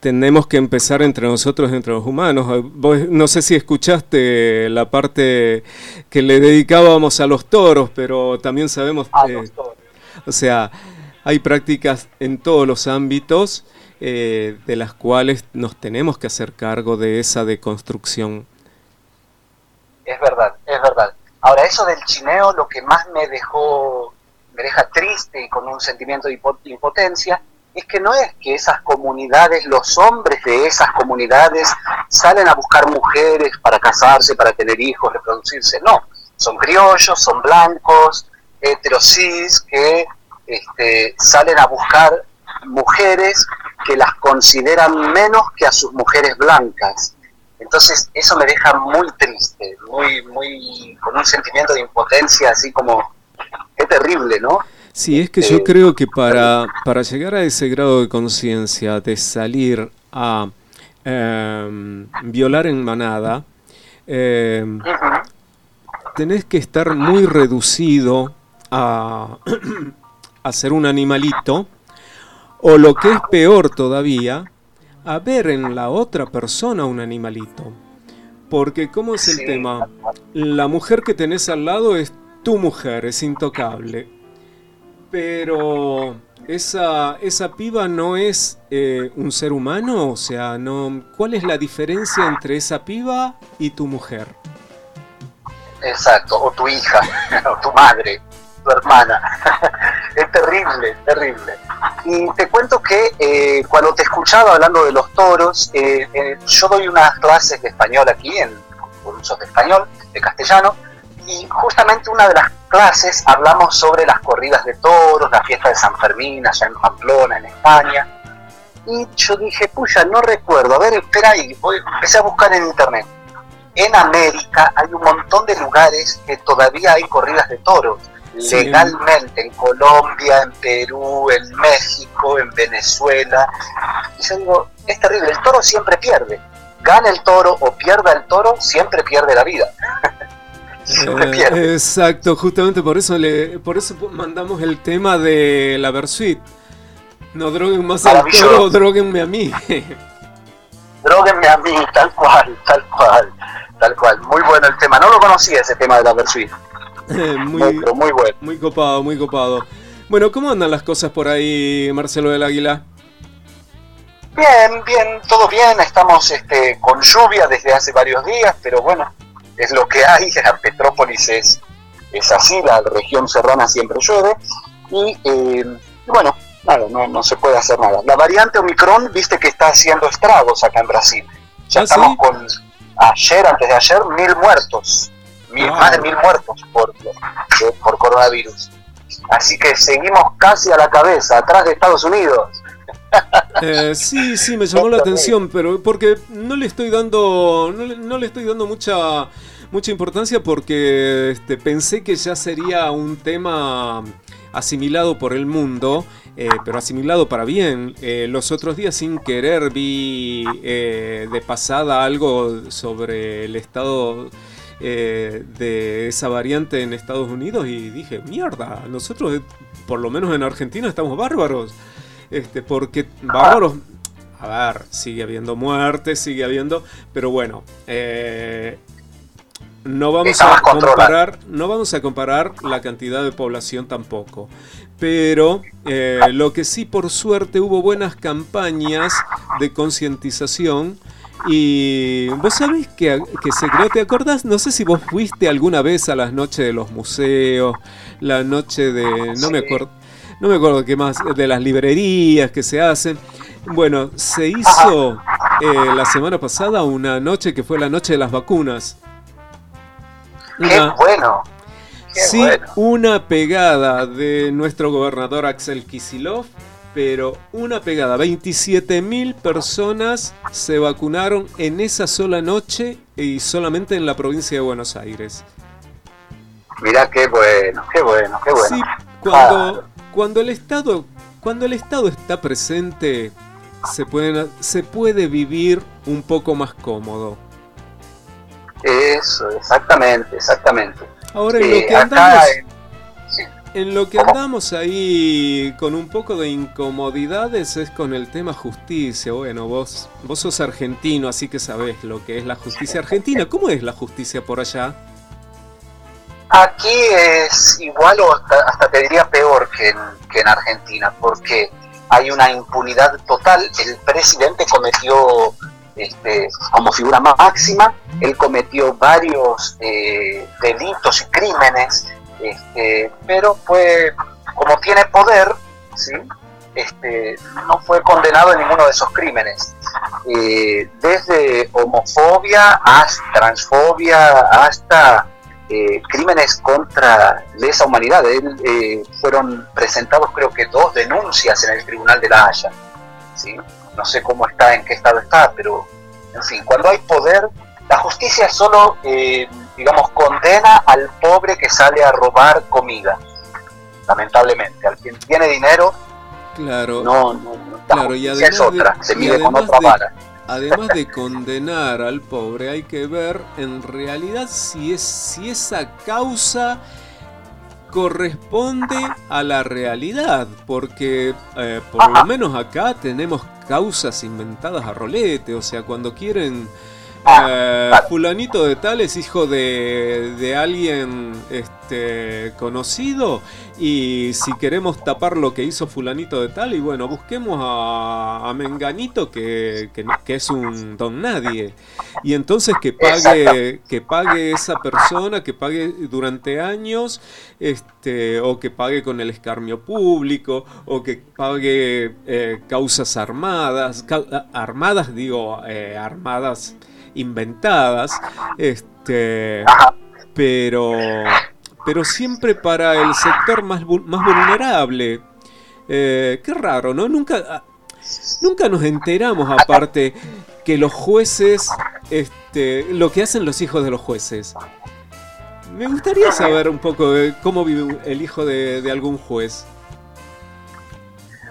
tenemos que empezar entre nosotros, entre los humanos. Vos- no sé si escuchaste la parte que le dedicábamos a los toros, pero también sabemos, a eh, o sea, hay prácticas en todos los ámbitos eh, de las cuales nos tenemos que hacer cargo de esa deconstrucción. Es verdad, es verdad. Ahora, eso del chineo, lo que más me dejó, me deja triste y con un sentimiento de impotencia, es que no es que esas comunidades, los hombres de esas comunidades salen a buscar mujeres para casarse, para tener hijos, reproducirse. No, son criollos, son blancos, heterosis, que este, salen a buscar mujeres que las consideran menos que a sus mujeres blancas. Entonces eso me deja muy triste, muy, muy, con un sentimiento de impotencia así como, qué terrible, ¿no? Sí, es que yo Eh, creo que para, para llegar a ese grado de conciencia, de salir a em, violar en manada, em, tenés que estar muy reducido a, a ser un animalito, o lo que es peor todavía, a ver en la otra persona un animalito. Porque ¿cómo es el tema? La mujer que tenés al lado es tu mujer, es intocable. Pero esa, esa piba no es eh, un ser humano, o sea, no, ¿cuál es la diferencia entre esa piba y tu mujer? Exacto, o tu hija, o tu madre, tu hermana. es terrible, terrible. Y te cuento que eh, cuando te escuchaba hablando de los toros, eh, yo doy unas clases de español aquí, en cursos de español, de castellano, y justamente una de las clases hablamos sobre las corridas de toros, la fiesta de San Fermín allá en Pamplona, en España. Y yo dije, puya, no recuerdo, a ver, espera, y voy, empecé a buscar en internet en América hay un montón de lugares que todavía hay corridas de toros. Sí. Legalmente, en Colombia, en Perú, en México, en Venezuela. Y yo digo, es terrible, el toro siempre pierde. Gana el toro o pierda el toro, siempre pierde la vida. Eh, exacto, justamente por eso le, por eso mandamos el tema de la Versuit. No droguen más al toro, droguenme a mí. Dróguenme a mí, tal cual, tal cual, tal cual. Muy bueno el tema. No lo conocía ese tema de la Versuit. Eh, Muy, muy bueno. muy copado, muy copado. Bueno, ¿cómo andan las cosas por ahí, Marcelo del Águila? Bien, bien, todo bien. Estamos este, con lluvia desde hace varios días, pero bueno, es lo que hay. La Petrópolis es, es así, la región serrana siempre llueve. Y eh, bueno, nada, no, no se puede hacer nada. La variante Omicron, viste que está haciendo estragos acá en Brasil. Ya ¿Ah, estamos sí? con, ayer, antes de ayer, mil muertos. Mil, Wow. Más de mil muertos por, por coronavirus. Así que seguimos casi a la cabeza, atrás de Estados Unidos. Eh, sí, sí, me llamó la atención, pero porque no le estoy dando, no le, estoy dando mucha, mucha importancia porque este, pensé que ya sería un tema asimilado por el mundo, eh, pero asimilado para bien. Eh, los otros días sin querer vi de pasada algo sobre el estado de esa variante en Estados Unidos y dije, mierda, nosotros, por lo menos en Argentina, estamos bárbaros. Este, porque bárbaros, a ver, sigue habiendo muertes, sigue habiendo, pero bueno, eh, no vamos a comparar, no vamos a comparar la cantidad de población tampoco. Pero eh, lo que sí, por suerte, hubo buenas campañas de concientización. Y vos sabés que, que se creó, ¿te acordás? No sé si vos fuiste alguna vez a las noches de los museos, la noche de. No me acuerdo. No me acuerdo qué más, de las librerías que se hacen. Bueno, se hizo eh, la semana pasada una noche que fue la noche de las vacunas. ¡Qué bueno! sí, una pegada de nuestro gobernador Axel Kisilov, pero una pegada. 27.000 personas se vacunaron en esa sola noche y solamente en la provincia de Buenos Aires. Mirá qué bueno, qué bueno, qué bueno. Sí, cuando, cuando el Estado cuando el Estado está presente, se, pueden, se puede vivir un poco más cómodo. Eso, exactamente, exactamente. Ahora en lo eh, que andamos, en lo que andamos ahí con un poco de incomodidades es con el tema justicia. Bueno, vos, vos sos argentino, así que sabés lo que es la justicia argentina. ¿Cómo es la justicia por allá? Aquí es igual o hasta, te diría peor que en, Argentina, porque hay una impunidad total. El presidente cometió, este, como figura máxima, él cometió varios eh, delitos y crímenes, este, pero fue, como tiene poder, ¿sí? Este, no fue condenado en ninguno de esos crímenes. Eh, desde homofobia hasta transfobia hasta eh, crímenes contra esa humanidad. Eh, fueron presentados creo que dos denuncias en el Tribunal de la Haya. ¿sí? No sé cómo está, en qué estado está, pero en fin, cuando hay poder, la justicia solo, eh, digamos, condena al pobre que sale a robar comida. Lamentablemente, al quien tiene dinero, claro, no, no, claro, y es otra, se mide con otra vara además de condenar al pobre, hay que ver en realidad si, es, si esa causa corresponde a la realidad, porque eh, por lo menos acá tenemos causas inventadas a rolete, o sea, cuando quieren eh, fulanito de tal es hijo de, de alguien este, conocido y si queremos tapar lo que hizo fulanito de tal y bueno, busquemos a, Menganito que, que, es un don nadie. Y entonces que pague, que pague esa persona, que pague durante años este, o que pague con el escarmio público o que pague eh, causas armadas, armadas digo, eh, armadas inventadas, este, pero, pero siempre para el sector más, más vulnerable. Eh, qué raro, ¿no? Nunca, ah, nunca nos enteramos aparte que los jueces, este, lo que hacen los hijos de los jueces. Me gustaría saber un poco de cómo vive el hijo de, de algún juez.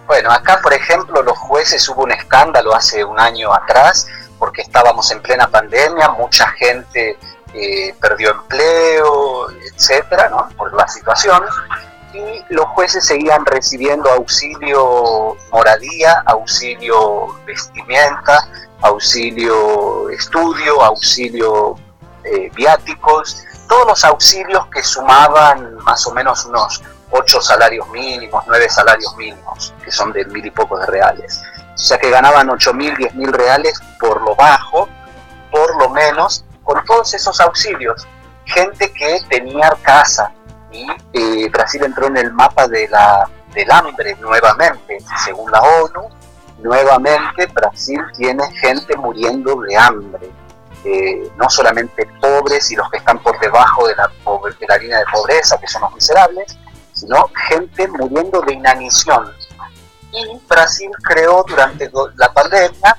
Bueno, acá por ejemplo los jueces hubo un escándalo hace un año atrás porque estábamos en plena pandemia, mucha gente eh, perdió empleo, etcétera, por la situación, y los jueces seguían recibiendo auxilio moradía, auxilio vestimenta, auxilio estudio, auxilio eh, viáticos, todos los auxilios que sumaban más o menos unos ocho salarios mínimos, nueve salarios mínimos, que son de mil y pocos de reales. O sea que ganaban 8 mil, 10 mil reales por lo bajo, por lo menos, con todos esos auxilios. Gente que tenía casa y eh, Brasil entró en el mapa de la, del hambre nuevamente, según la ONU, nuevamente Brasil tiene gente muriendo de hambre. Eh, no solamente pobres y los que están por debajo de la, de la línea de pobreza, que son los miserables, sino gente muriendo de inanición, y Brasil creó durante la pandemia,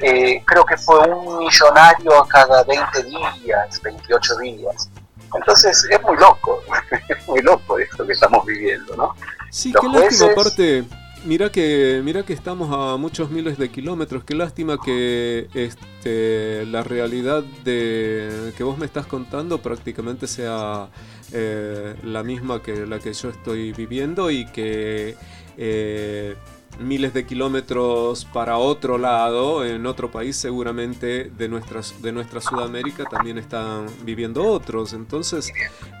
eh, creo que fue un millonario a cada 20 días, 28 días. Entonces es muy loco, es muy loco esto que estamos viviendo, ¿no? Sí, qué lástima, aparte, mira que, mira que estamos a muchos miles de kilómetros, qué lástima que este, la realidad de que vos me estás contando prácticamente sea eh, la misma que la que yo estoy viviendo y que eh, miles de kilómetros para otro lado, en otro país seguramente de, nuestras, de nuestra Sudamérica también están viviendo otros. Entonces,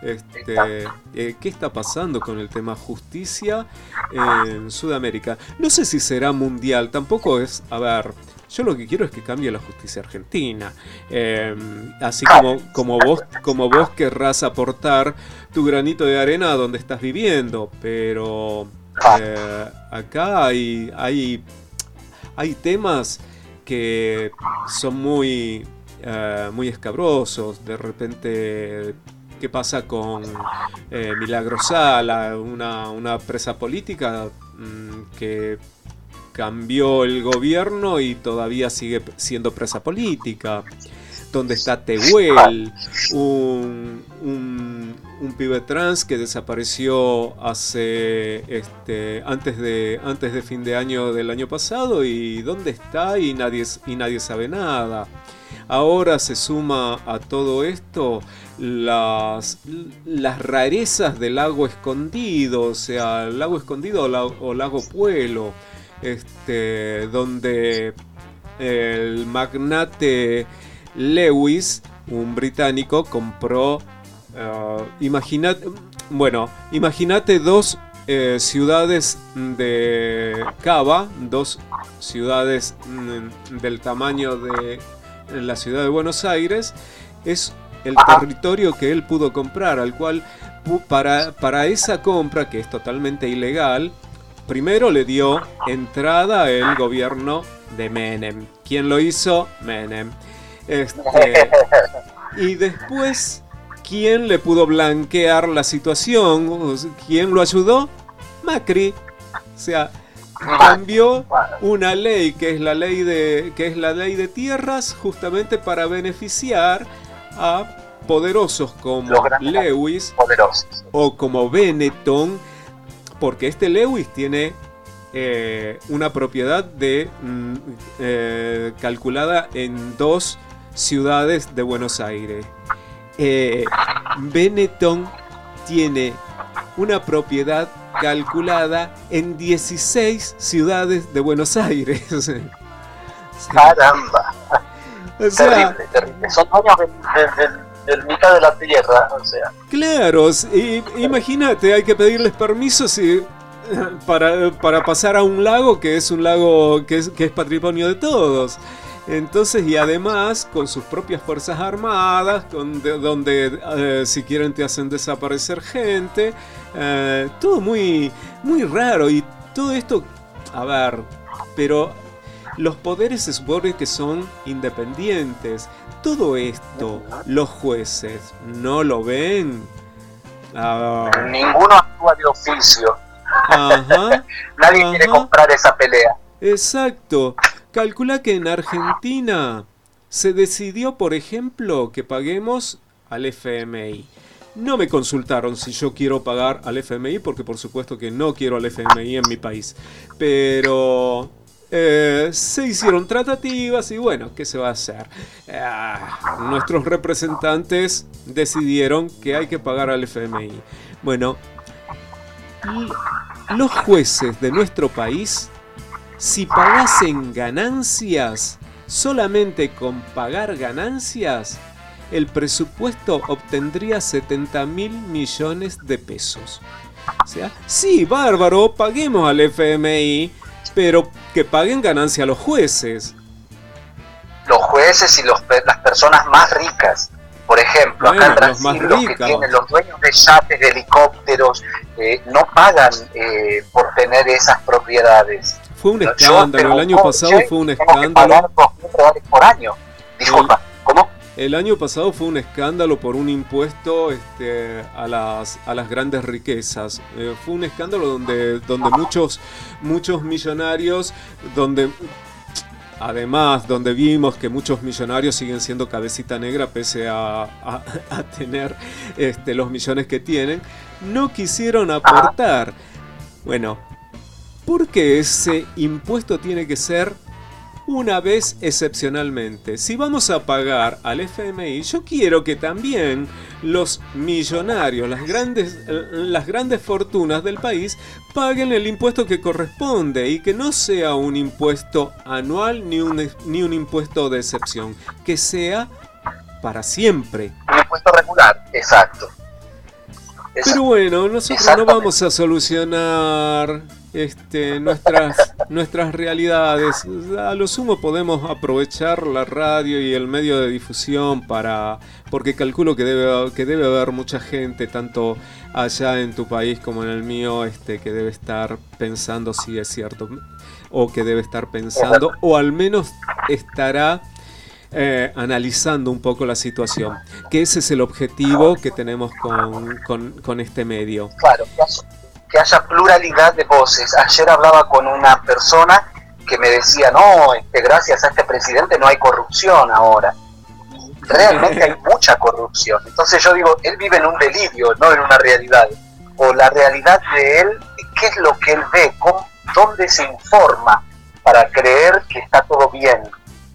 este, eh, ¿qué está pasando con el tema justicia en Sudamérica? No sé si será mundial, tampoco es, a ver, yo lo que quiero es que cambie la justicia argentina. Em, así como, como, vos, como vos querrás aportar tu granito de arena a donde estás viviendo, pero eh, acá hay, hay, hay temas que son muy, eh, muy escabrosos. De repente qué pasa con eh, Milagrosala, una, una presa política mm, que cambió el gobierno y todavía sigue siendo presa política. Donde está Tehuel, un, un, un pibe trans que desapareció hace este antes de antes de fin de año del año pasado y dónde está y nadie y nadie sabe nada. Ahora se suma a todo esto las, las rarezas del lago escondido, o sea, el lago escondido o, la- o lago Puelo, este, donde el magnate Lewis, un británico, compró, imagínate, bueno, imagínate dos eh, ciudades de Cava, dos ciudades mm, del tamaño de la ciudad de Buenos Aires, es el territorio que él pudo comprar, al cual para, para esa compra, que es totalmente ilegal, primero le dio entrada el gobierno de Menem. ¿Quién lo hizo? Menem. Este, y después, ¿quién le pudo blanquear la situación? ¿Quién lo ayudó? Macri. O sea, cambió una ley que es la ley de que es la ley de tierras justamente para beneficiar a poderosos como Lewis poderosos. o como Benetton porque este Lewis tiene eh, una propiedad de mm, eh, calculada en dos ciudades de Buenos Aires. Eh, Benetton tiene una propiedad calculada en 16 ciudades de Buenos Aires. Caramba. o sea, terrible, terrible. Son dueños del, del- del- del mitad de la tierra, o sea. Claro, y imagínate, hay que pedirles permiso si, para, para pasar a un lago que es un lago que es, que es patrimonio de todos. Entonces, y además con sus propias fuerzas armadas, con de- donde eh, si quieren te hacen desaparecer gente, eh, todo muy, muy raro. Y todo esto, a ver, pero los poderes se supone que son independientes. Todo esto, los jueces no lo ven. Ah, Ninguno actúa de oficio. ajá. Nadie quiere comprar esa pelea. Exacto. Calcula que en Argentina se decidió, por ejemplo, que paguemos al FMI. No me consultaron si yo quiero pagar al FMI, porque por supuesto que no quiero al FMI en mi país. Pero eh, se hicieron tratativas y bueno, ¿qué se va a hacer? Ah, nuestros representantes decidieron que hay que pagar al FMI. Bueno, los jueces de nuestro país si pagasen ganancias, solamente con pagar ganancias, el presupuesto obtendría 70 mil millones de pesos. O sea, sí, bárbaro, paguemos al FMI, pero que paguen ganancia a los jueces. Los jueces y los, las personas más ricas. Por ejemplo, acá en Bueno, los más Brasil, los, que tienen los dueños de yates, de helicópteros, eh, no pagan eh, por tener esas propiedades. Fue un escándalo, el año pasado fue un escándalo. pagar 2.000 reales por año. Disculpa, ¿cómo? El año pasado fue un escándalo por un impuesto este, a, las, a las grandes riquezas. Eh, fue un escándalo donde, donde muchos, muchos millonarios, donde además donde vimos que muchos millonarios siguen siendo cabecita negra pese a, a- a tener este, los millones que tienen, no quisieron aportar. Bueno, porque ese impuesto tiene que ser una vez excepcionalmente. Si vamos a pagar al FMI, yo quiero que también los millonarios, las grandes, las grandes fortunas del país, paguen el impuesto que corresponde y que no sea un impuesto anual ni un, ni un impuesto de excepción, que sea para siempre. Un impuesto regular, exacto. Exacto. Pero bueno, nosotros no vamos a solucionar este, nuestras, nuestras realidades. A lo sumo podemos aprovechar la radio y el medio de difusión para. porque calculo que debe, que debe haber mucha gente, tanto allá en tu país como en el mío, este, que debe estar pensando si es cierto. O que debe estar pensando, o al menos estará eh, analizando un poco la situación. Que ese es el objetivo que tenemos con, con, este medio. Claro, que haya, pluralidad de voces. Ayer hablaba con una persona que me decía, no, este, gracias a este presidente no hay corrupción ahora. Realmente hay mucha corrupción. Entonces yo digo, él vive en un delirio, no en una realidad. O la realidad de él, ¿qué es lo que él ve? ¿Cómo, ¿Dónde se informa para creer que está todo bien?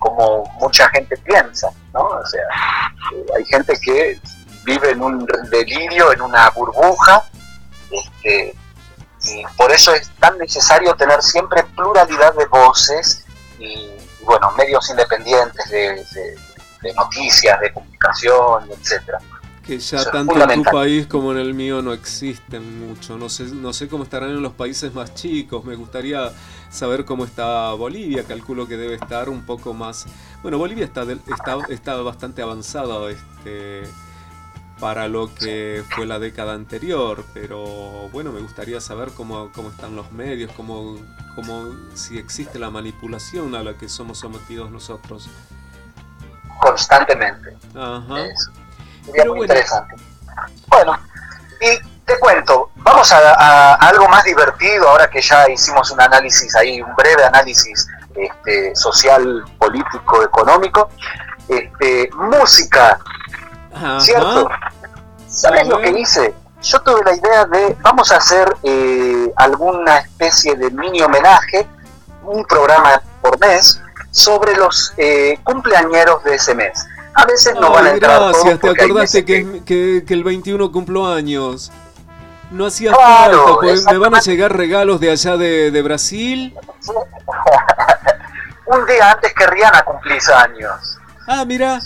como mucha gente piensa, ¿no? O sea, eh, hay gente que vive en un delirio, en una burbuja, este, y por eso es tan necesario tener siempre pluralidad de voces y, bueno, medios independientes de, de noticias, de comunicación, etcétera que ya tanto en tu país como en el mío no existen mucho. No sé, no sé cómo estarán en los países más chicos. Me gustaría saber cómo está Bolivia. Calculo que debe estar un poco más. Bueno, Bolivia está, está, está bastante avanzado este, para lo que fue la década anterior. Pero bueno, me gustaría saber cómo, cómo están los medios, cómo, cómo, si existe la manipulación a la que somos sometidos nosotros. Constantemente. Ajá. Sería muy interesante. Bueno, y te cuento, vamos a, algo más divertido ahora que ya hicimos un análisis ahí, un breve análisis este, social, político, económico. Este, música, ¿cierto? ¿Sabes lo que hice? Yo tuve la idea de, vamos a hacer eh, alguna especie de mini homenaje, un programa por mes, sobre los eh, cumpleañeros de ese mes. A veces no van a entrar Gracias, te acordaste que, que, que, el 21 cumplo años. No hacía falta, pues me van a llegar regalos de allá de, de Brasil. Un día antes que Rihanna cumplís años. Ah, mira.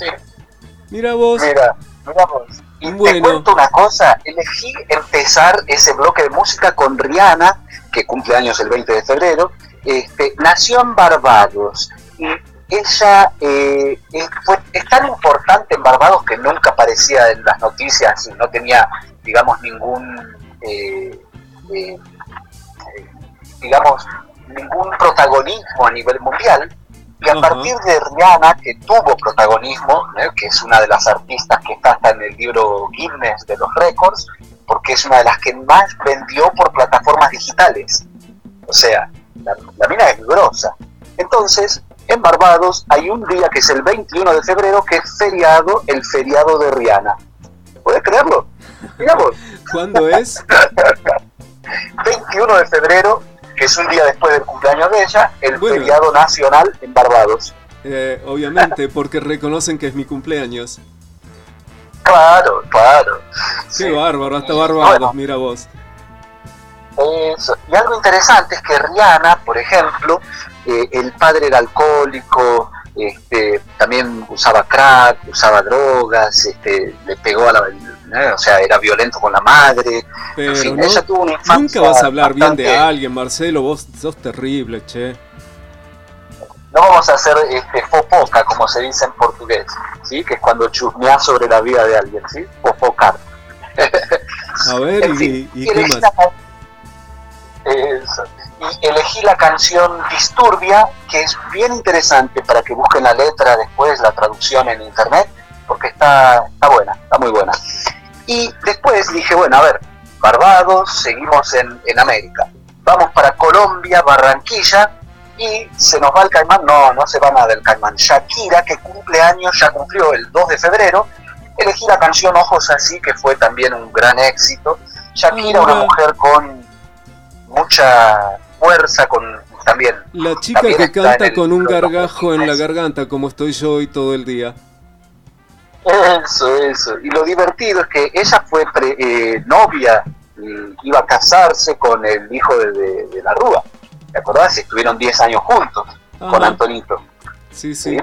Mira vos. Mira, mira vos. Y te cuento una cosa, elegí empezar ese bloque de música con Rihanna, que cumple años el 20 de febrero. Este, nació en Barbados y ella eh, es, tan importante en Barbados que nunca aparecía en las noticias y no tenía, digamos, ningún, eh, eh, digamos, ningún protagonismo a nivel mundial. Y a partir de Rihanna, que tuvo protagonismo, que es una de las artistas que está hasta en el libro Guinness de los récords, porque es una de las que más vendió por plataformas digitales. O sea, la, la mina es grosa. Entonces, en Barbados hay un día que es el 21 de febrero que es feriado, el feriado de Rihanna. ¿Puedes creerlo? ¿Cuándo es? 21 de febrero, que es un día después del cumpleaños de ella, el feriado nacional en Barbados. Eh, obviamente, porque reconocen que es mi cumpleaños. Claro, claro. Qué bárbaro, hasta Barbados, mira vos. Eso. Y algo interesante es que Rihanna, por ejemplo, eh, el padre era alcohólico, este, también usaba crack, usaba drogas, este, le pegó a la... o sea, era violento con la madre. Pero ella tuvo una infancia nunca vas a hablar bien de alguien, Marcelo, vos sos terrible, che. No vamos a hacer este, fofoca, como se dice en portugués, ¿sí? que es cuando chusmeás sobre la vida de alguien, ¿sí? fofocar. A ver, y, y, qué más? y elegí la canción Disturbia, que es bien interesante para que busquen la letra después, la traducción en internet, porque está, está buena, está muy buena. Y después dije, bueno, a ver, Barbados, seguimos en, en América. Vamos para Colombia, Barranquilla, y se nos va el Caimán, no, no se va nada del Caimán. Shakira, que cumple años, ya cumplió el 2 de febrero, elegí la canción Ojos Así, que fue también un gran éxito. Shakira, una mujer con mucha fuerza, con también... La chica que canta con un gargajo en la garganta, como estoy yo hoy todo el día. Eso, eso. Y lo divertido es que ella fue eh, novia, y iba a casarse con el hijo de, la Rúa. ¿Te acordás? Estuvieron 10 años juntos con Antonito. Sí, sí,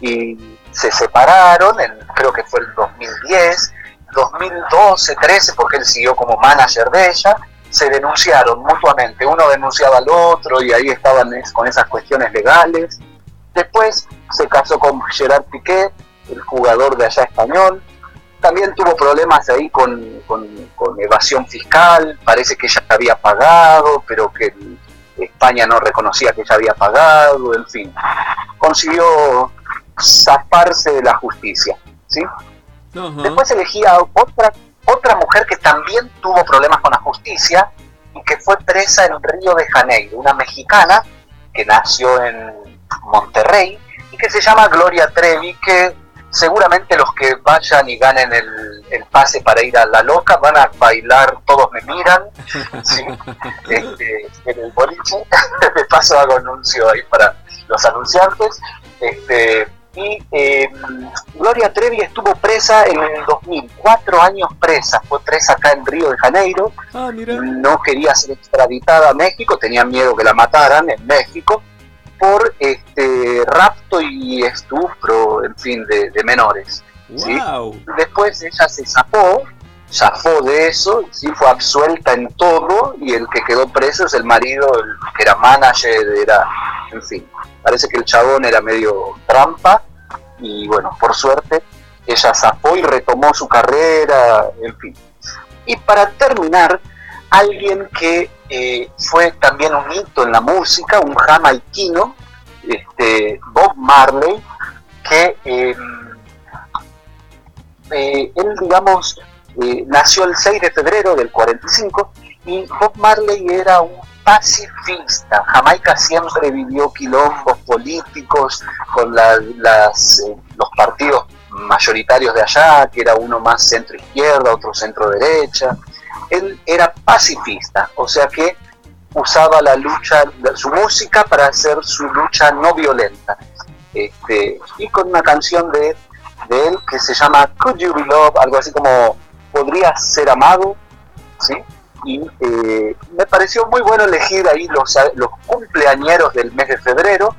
Y se separaron, en, creo que fue el 2010, 2012, 13, porque él siguió como manager de ella se denunciaron mutuamente, uno denunciaba al otro y ahí estaban con esas cuestiones legales. Después se casó con Gerard Piqué, el jugador de allá español. También tuvo problemas ahí con, con, evasión fiscal, parece que ella había pagado, pero que España no reconocía que ella había pagado, en fin. Consiguió zafarse de la justicia. ¿sí? Ajá. Después elegí a otra, otra mujer que también tuvo problemas con la justicia y que fue presa en Río de Janeiro, una mexicana que nació en Monterrey y que se llama Gloria Trevi, que seguramente los que vayan y ganen el, el pase para ir a La Loca van a bailar Todos me miran, ¿sí? Este, en el boliche, de paso hago anuncio ahí para los anunciantes, este, y eh, Gloria Trevi estuvo presa en el 2000, cuatro años presa, fue presa acá en Río de Janeiro, Ah, no quería ser extraditada a México, tenía miedo que la mataran en México por este rapto y estupro, en fin, de, de menores. ¿sí? Wow. Después ella se zafó, zafó de eso, sí, fue absuelta en todo y el que quedó preso es el marido, el que era manager, era, en fin, parece que el chabón era medio trampa y bueno, por suerte ella zafó y retomó su carrera, en fin. Y para terminar, alguien que eh, fue también un hito en la música, un jamaiquino, este, Bob Marley, que eh, eh, él, digamos, eh, nació el 6 de febrero del 45 y Bob Marley era un pacifista. Jamaica siempre vivió quilombos políticos con la- las, los partidos mayoritarios de allá, que era uno más centro izquierda, otro centro derecha. Él era pacifista, o sea que usaba la lucha, su música para hacer su lucha no violenta. Este, y con una canción de, de él que se llama Could You Be Loved, algo así como Podría ser amado, ¿sí? Y eh, me pareció muy bueno elegir ahí los, los cumpleañeros del mes de febrero,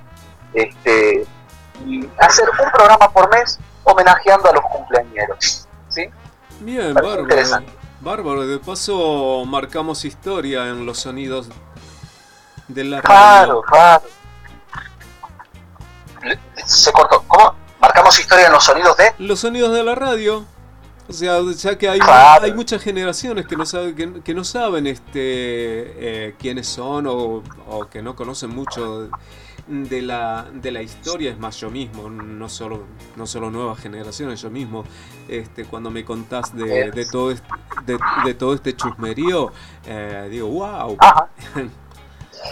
este, y hacer un programa por mes homenajeando a los cumpleañeros, ¿sí? Bien, bárbaro. interesante. Bárbaro. De paso, marcamos historia en los sonidos de la Claro, radio. claro. Le- Se cortó. ¿Cómo? Marcamos historia en los sonidos de... Los sonidos de la radio. O sea, ya que hay, Claro. hay muchas generaciones que no saben, que, que no saben este, eh, quiénes son o, o que no conocen mucho de la, de la historia. Es más, yo mismo, no solo, no solo nuevas generaciones, yo mismo, este, cuando me contás de, de todo, este, de, de todo este chusmerío, eh, digo, wow. Ajá.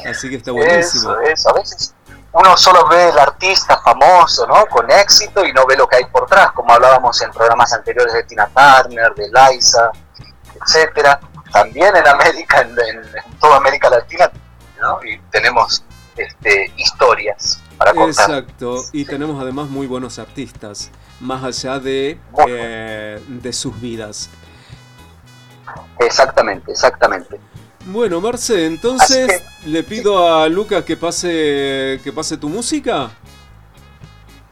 Así que está buenísimo. Eso, eso. A veces uno solo ve el artista famoso, ¿no? Con éxito y no ve lo que hay por atrás, como hablábamos en programas anteriores de Tina Turner, de Liza, etcétera. También en América, en, en- en toda América Latina, ¿no? Y tenemos este, historias para contar. Exacto, y tenemos además muy buenos artistas, más allá de, eh, de sus vidas. Exactamente, exactamente. Bueno, Marce, entonces le pido a Lucas que pase que pase tu música.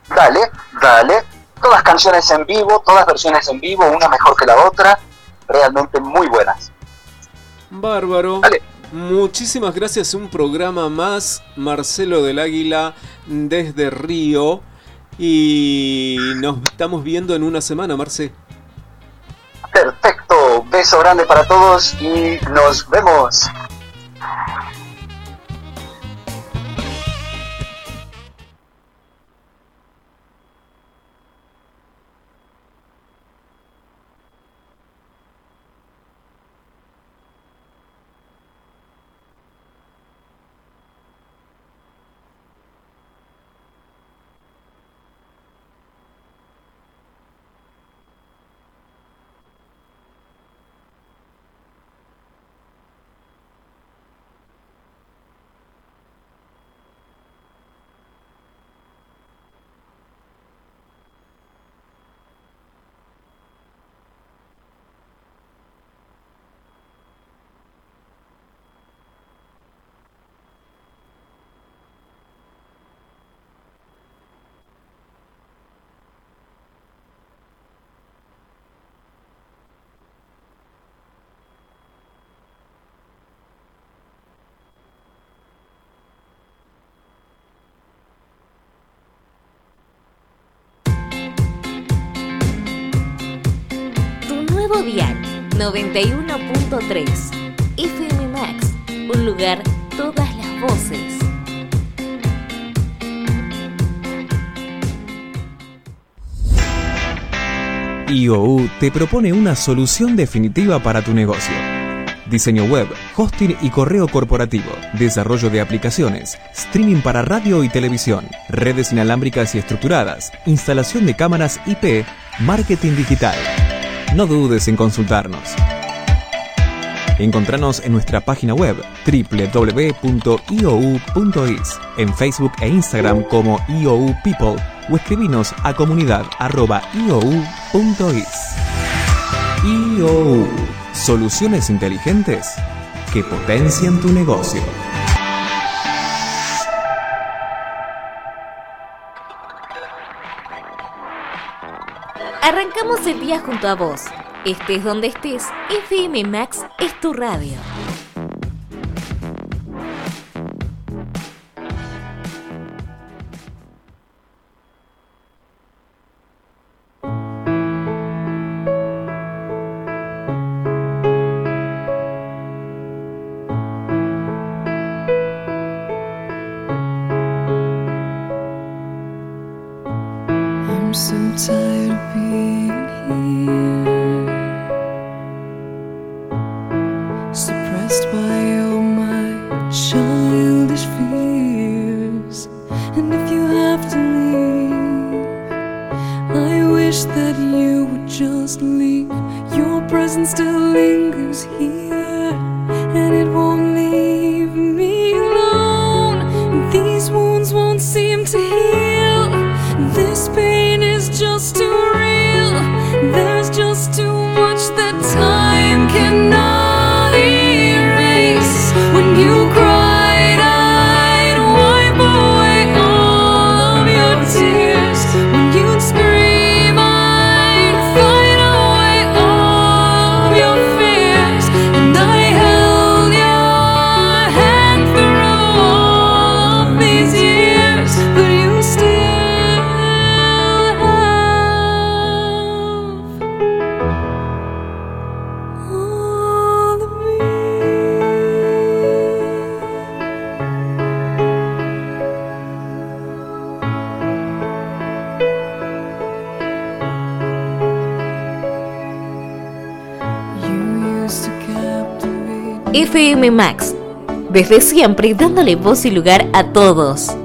Dale, dale. Todas canciones en vivo, todas versiones en vivo, una mejor que la otra, realmente muy buenas. Bárbaro. Muchísimas gracias. Un programa más. Marcelo del Águila desde Río. Y nos estamos viendo en una semana, Marce. Perfecto, beso grande para todos y nos vemos. Código Vial 91.3. FM Max, un lugar todas las voces. IOU te propone una solución definitiva para tu negocio. Diseño web, hosting y correo corporativo, desarrollo de aplicaciones, streaming para radio y televisión, redes inalámbricas y estructuradas, instalación de cámaras IP, marketing digital no dudes en consultarnos. Encontranos en nuestra página web www.iou.is, en Facebook e Instagram como IOU People o escribinos a comunidad.iou.is. IOU, soluciones inteligentes que potencian tu negocio. Comenzamos el día junto a vos. Estés donde estés, FM Max es tu radio. would just leave, your presence still lingers here, and it won't. FM Max, desde siempre dándole voz y lugar a todos.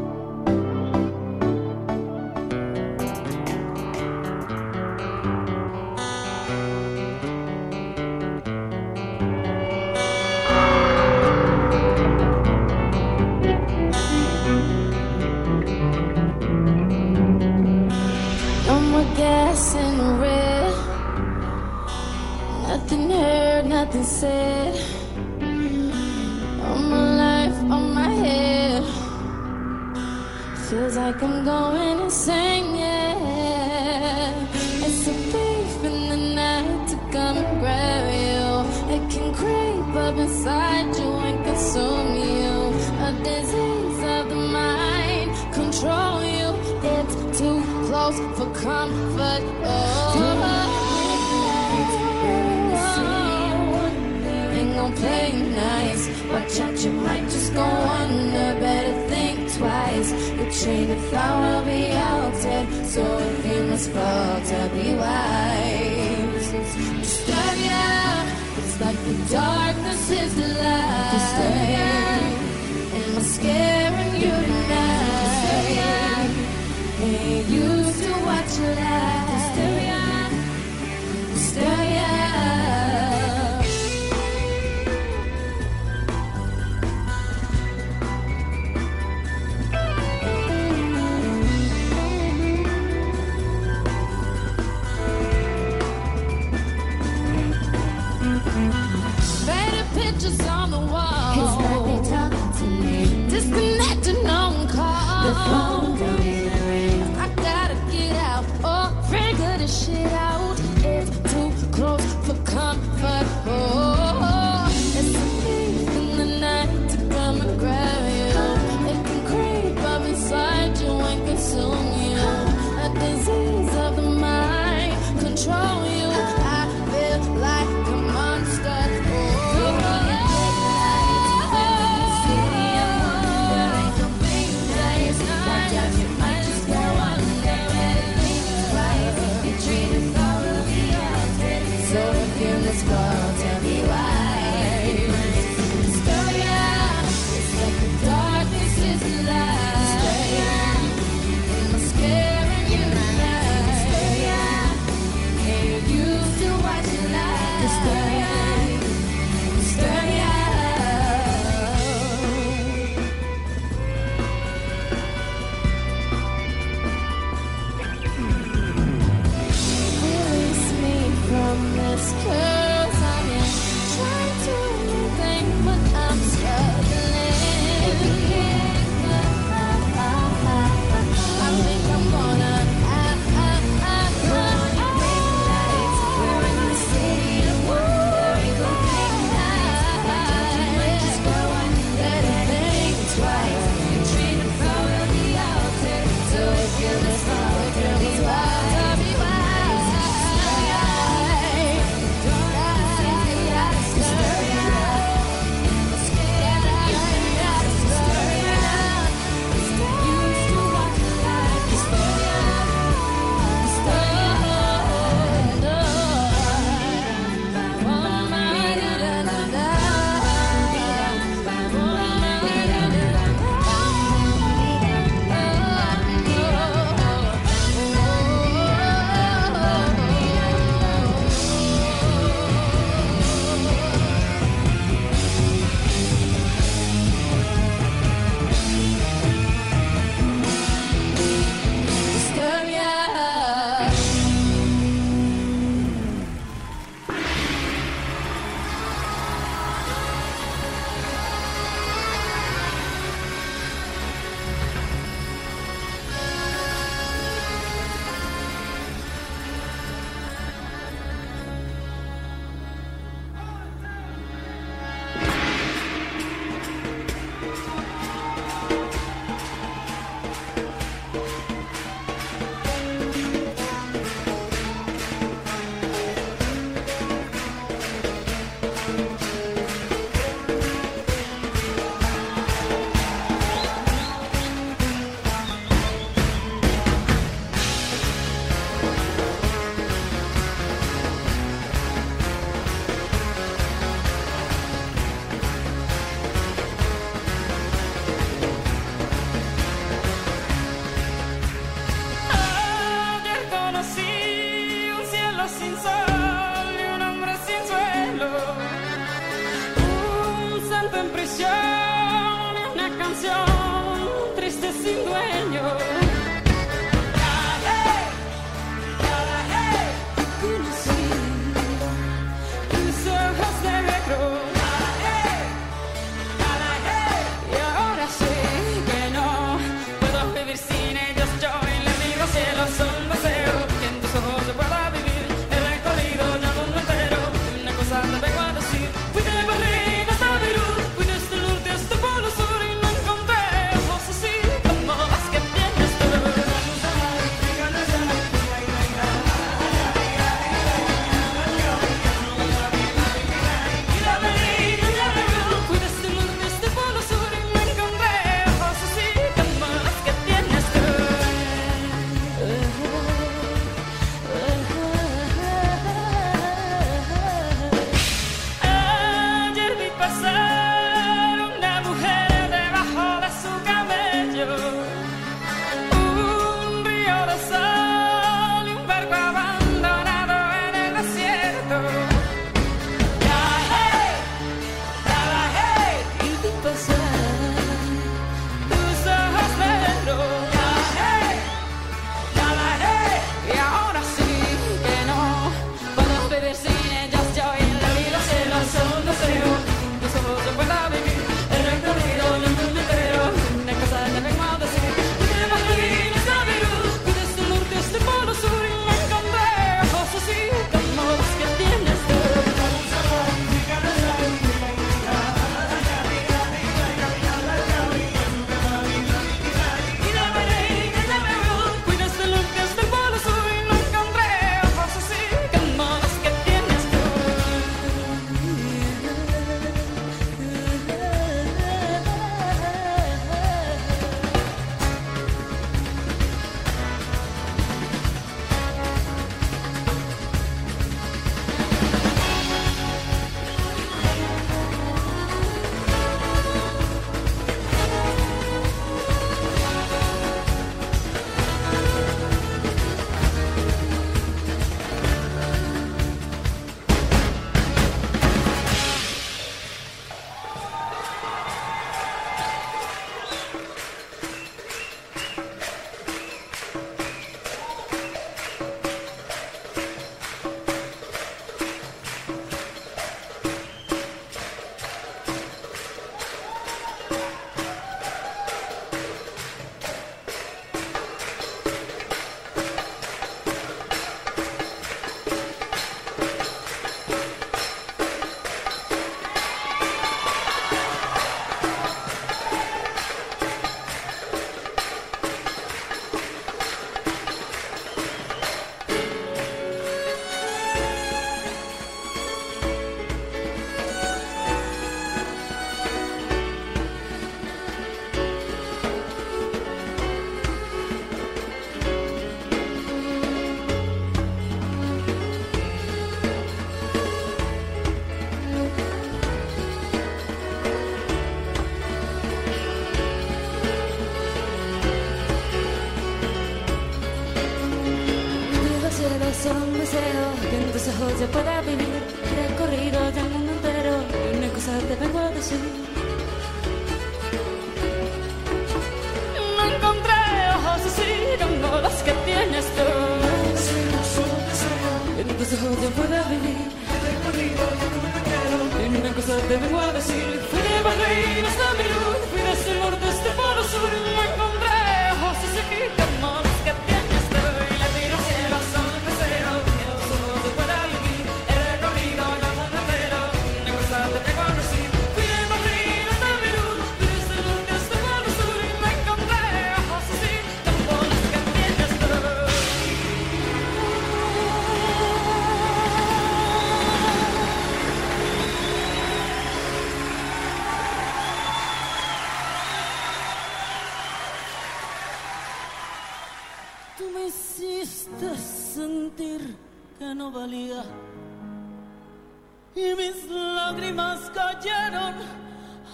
no pueda venir. Te tengo unido, yo no me. Dime una cosa, te vengo a decir. Fue de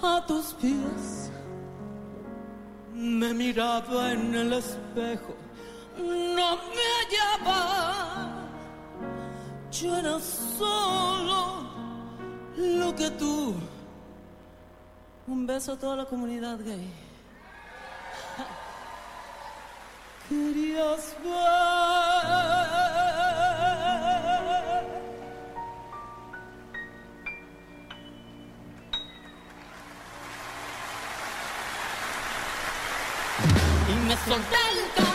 a tus pies. Me miraba en el espejo, no me hallaba. Yo era solo lo que tú. Un beso a toda la comunidad gay. Querías ver. me solté el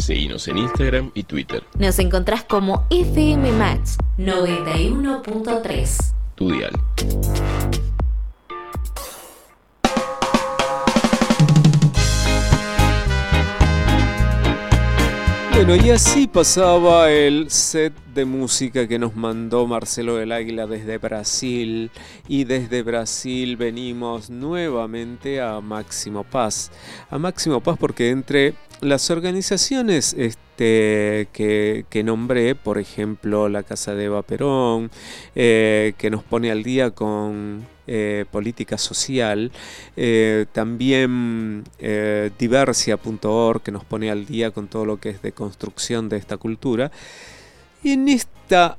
Seguinos en Instagram y Twitter. Nos encontrás como FM Max 91.3. Tu dial. Y así pasaba el set de música que nos mandó Marcelo del Águila desde Brasil. Y desde Brasil venimos nuevamente a Máximo Paz. A Máximo Paz porque entre las organizaciones este, que, que nombré, por ejemplo la Casa de Eva Perón, eh, que nos pone al día con eh, política social, eh, también eh, diversia.org, que nos pone al día con todo lo que es de construcción de esta cultura. Y en esta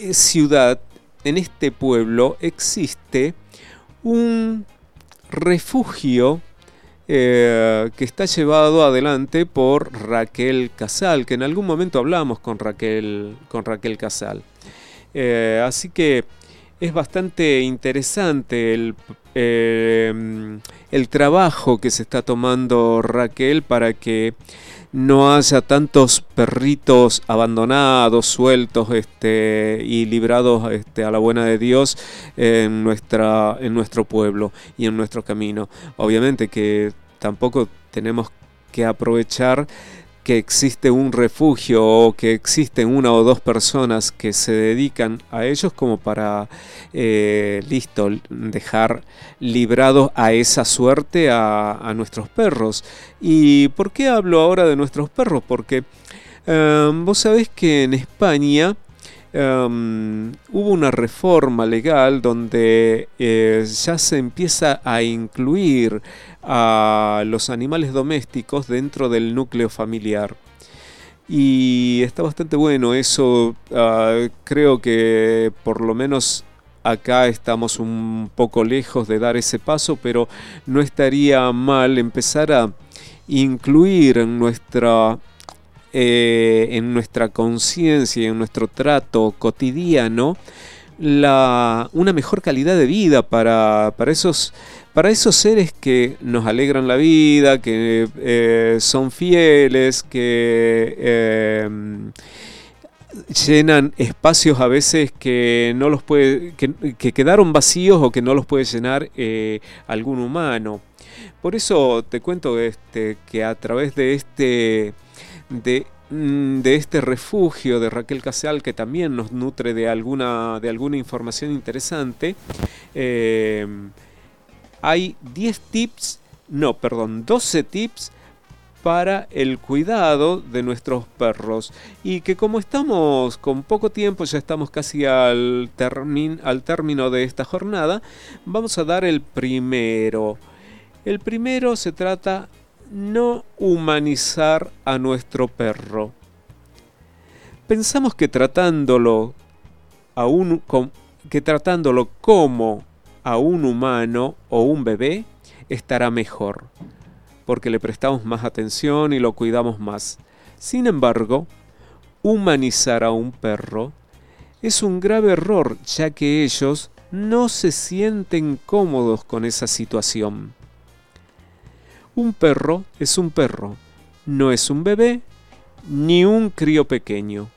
eh, ciudad, en este pueblo, existe un refugio eh, que está llevado adelante por Raquel Casal, que en algún momento hablamos con Raquel, con Raquel Casal. Así que es bastante interesante el, eh, el trabajo que se está tomando Raquel para que no haya tantos perritos abandonados, sueltos este, y librados este, a la buena de Dios en, nuestra, en nuestro pueblo y en nuestro camino. Obviamente que tampoco tenemos que aprovechar que existe un refugio o que existen una o dos personas que se dedican a ellos como para, eh, listo, dejar librados a esa suerte a, nuestros perros. ¿Y por qué hablo ahora de nuestros perros? Porque eh, vos sabés que en España um, hubo una reforma legal donde eh, ya se empieza a incluir a los animales domésticos dentro del núcleo familiar. Y está bastante bueno eso. ah, creo que por lo menos acá estamos un poco lejos de dar ese paso, pero no estaría mal empezar a incluir en nuestra eh, en nuestra conciencia en nuestro trato cotidiano la, una mejor calidad de vida para, para, esos, para esos seres que nos alegran la vida, que eh, son fieles, que eh, llenan espacios a veces que no los puede, que, que quedaron vacíos o que no los puede llenar algún humano. Por eso te cuento este, que a través de este de, mm, de este refugio de Raquel Casal, que también nos nutre de alguna, de alguna información interesante, eh, hay 10 tips, no, perdón, 12 tips para el cuidado de nuestros perros y que como estamos con poco tiempo, ya estamos casi al, al término de esta jornada, vamos a dar el primero. El primero se trata no humanizar a nuestro perro. Pensamos que tratándolo a un que tratándolo como a un humano o un bebé estará mejor, porque le prestamos más atención y lo cuidamos más. Sin embargo, humanizar a un perro es un grave error, ya que ellos no se sienten cómodos con esa situación. Un perro es un perro, no es un bebé ni un crío pequeño.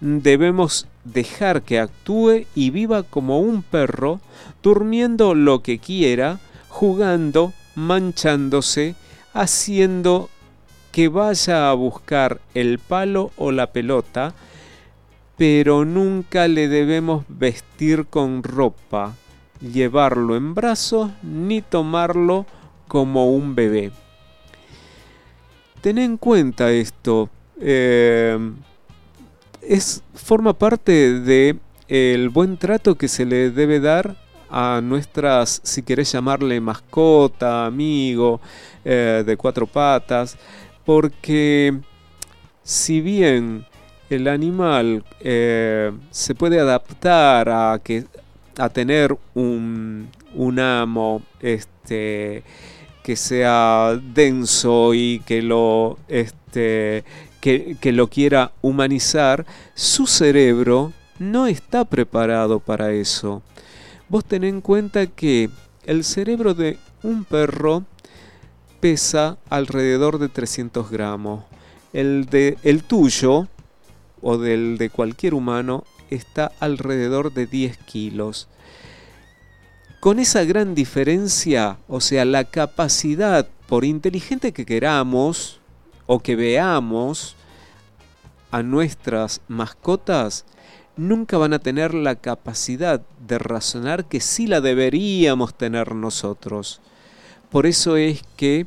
Debemos dejar que actúe y viva como un perro, durmiendo lo que quiera, jugando, manchándose, haciendo que vaya a buscar el palo o la pelota, pero nunca le debemos vestir con ropa, llevarlo en brazos ni tomarlo como un bebé. Ten en cuenta esto. eh, es, forma parte de el buen trato que se le debe dar a nuestras, si querés llamarle mascota, amigo, eh, de cuatro patas, porque si bien el animal eh, se puede adaptar a que a tener un, un amo este que sea denso y que lo este que, que lo quiera humanizar, su cerebro no está preparado para eso. Vos ten en cuenta que el cerebro de un perro pesa alrededor de 300 gramos. El, de, el tuyo o del de cualquier humano está alrededor de 10 kilos. Con esa gran diferencia, o sea, la capacidad, por inteligente que queramos o que veamos a nuestras mascotas, nunca van a tener la capacidad de razonar que sí la deberíamos tener nosotros. Por eso es que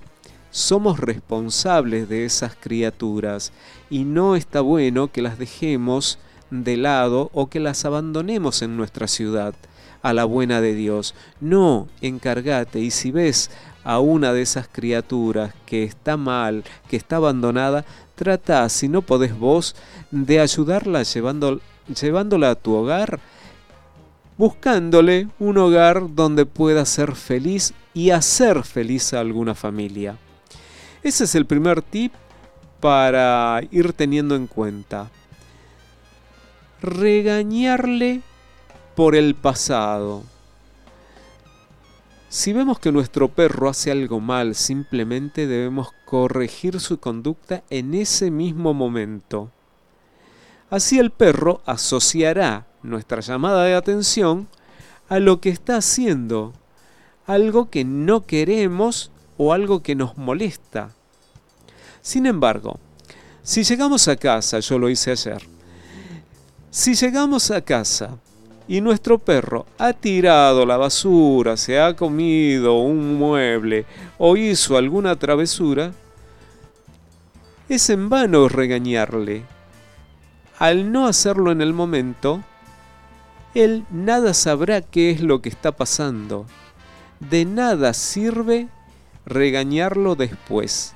somos responsables de esas criaturas y no está bueno que las dejemos de lado o que las abandonemos en nuestra ciudad a la buena de Dios. No, encárgate y si ves a una de esas criaturas que está mal, que está abandonada, trata, si no podés vos, de ayudarla llevándola a tu hogar, buscándole un hogar donde pueda ser feliz y hacer feliz a alguna familia. Ese es el primer tip para ir teniendo en cuenta. Regañarle por el pasado. Si vemos que nuestro perro hace algo mal, simplemente debemos corregir su conducta en ese mismo momento. Así el perro asociará nuestra llamada de atención a lo que está haciendo, algo que no queremos o algo que nos molesta. Sin embargo, si llegamos a casa, yo lo hice ayer, si llegamos a casa y nuestro perro ha tirado la basura, se ha comido un mueble o hizo alguna travesura, es en vano regañarle. Al no hacerlo en el momento, él nada sabrá qué es lo que está pasando. De nada sirve regañarlo después.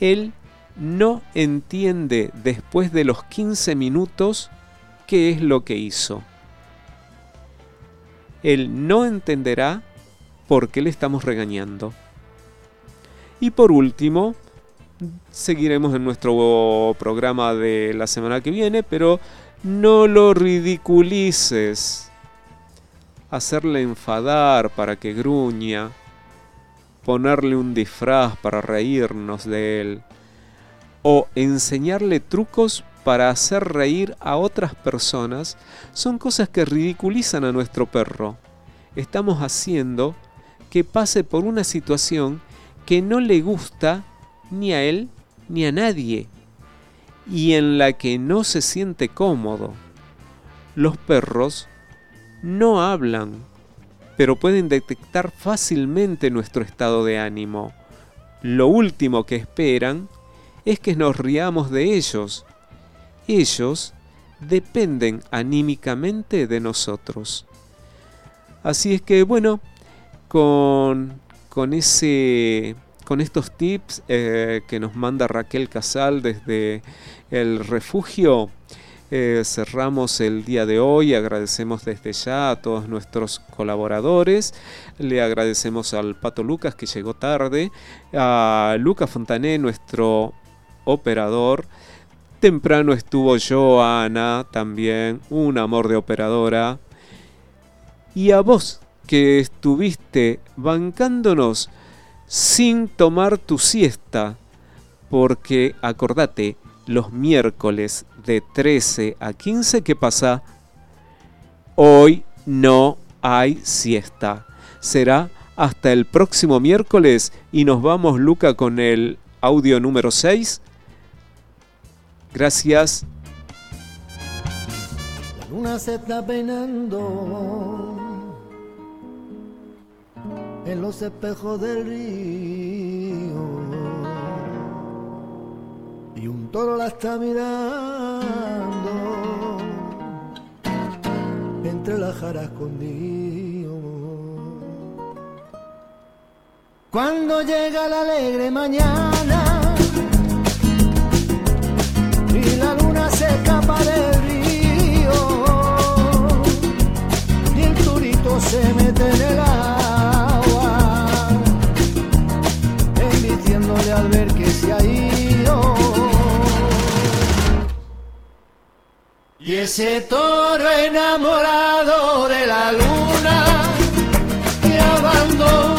Él no entiende después de los 15 minutos qué es lo que hizo. Él no entenderá por qué le estamos regañando. Y por último, seguiremos en nuestro programa de la semana que viene, pero no lo ridiculices. Hacerle enfadar para que gruña, ponerle un disfraz para reírnos de él, o enseñarle trucos para hacer reír a otras personas son cosas que ridiculizan a nuestro perro. Estamos haciendo que pase por una situación que no le gusta ni a él ni a nadie y en la que no se siente cómodo. Los perros no hablan, pero pueden detectar fácilmente nuestro estado de ánimo. Lo último que esperan es que nos riamos de ellos. Ellos dependen anímicamente de nosotros. Así es que bueno, con, con ese con estos tips eh, que nos manda Raquel Casal desde el refugio. eh, cerramos el día de hoy, agradecemos desde ya a todos nuestros colaboradores, le agradecemos al Pato Lucas que llegó tarde, a Luca Fontané, nuestro operador, temprano estuvo Joana también, un amor de operadora, y a vos que estuviste bancándonos sin tomar tu siesta, porque acordate, los miércoles de 13 a 15 que pasa, hoy no hay siesta. Será hasta el próximo miércoles y nos vamos, Luca, con el audio número 6. Gracias. La luna se está peinando en los espejos del río y un toro la está mirando entre las jaras escondido. Cuando llega la alegre mañana ese toro enamorado de la luna que abandona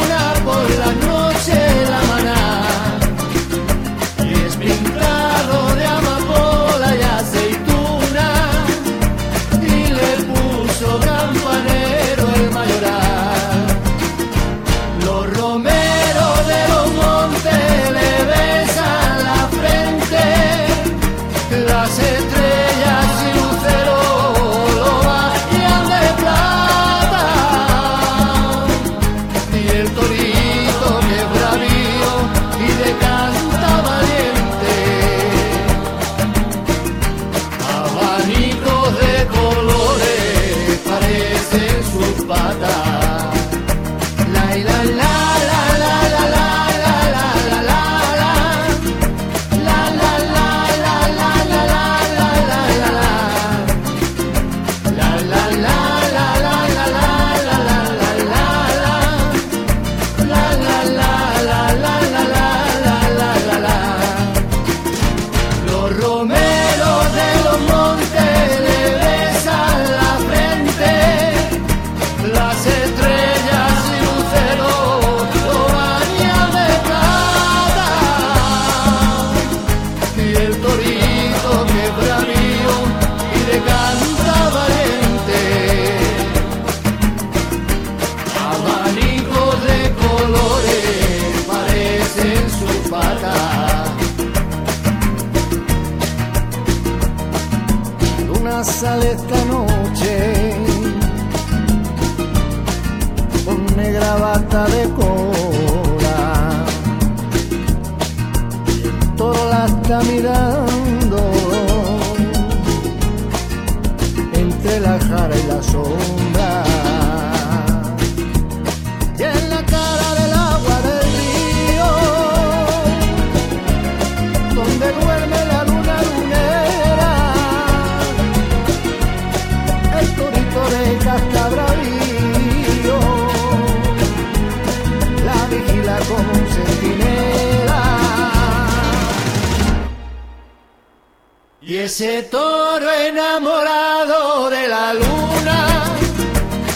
ese toro enamorado de la luna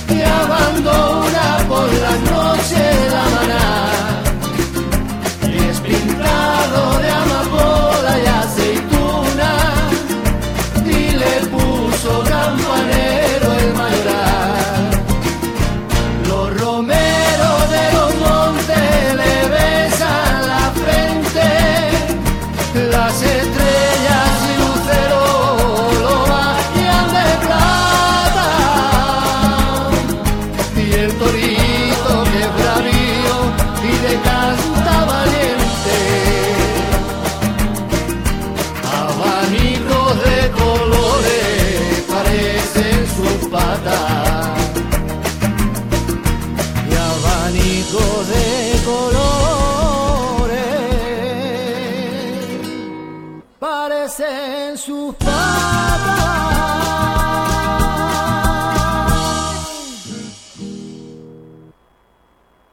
que abandona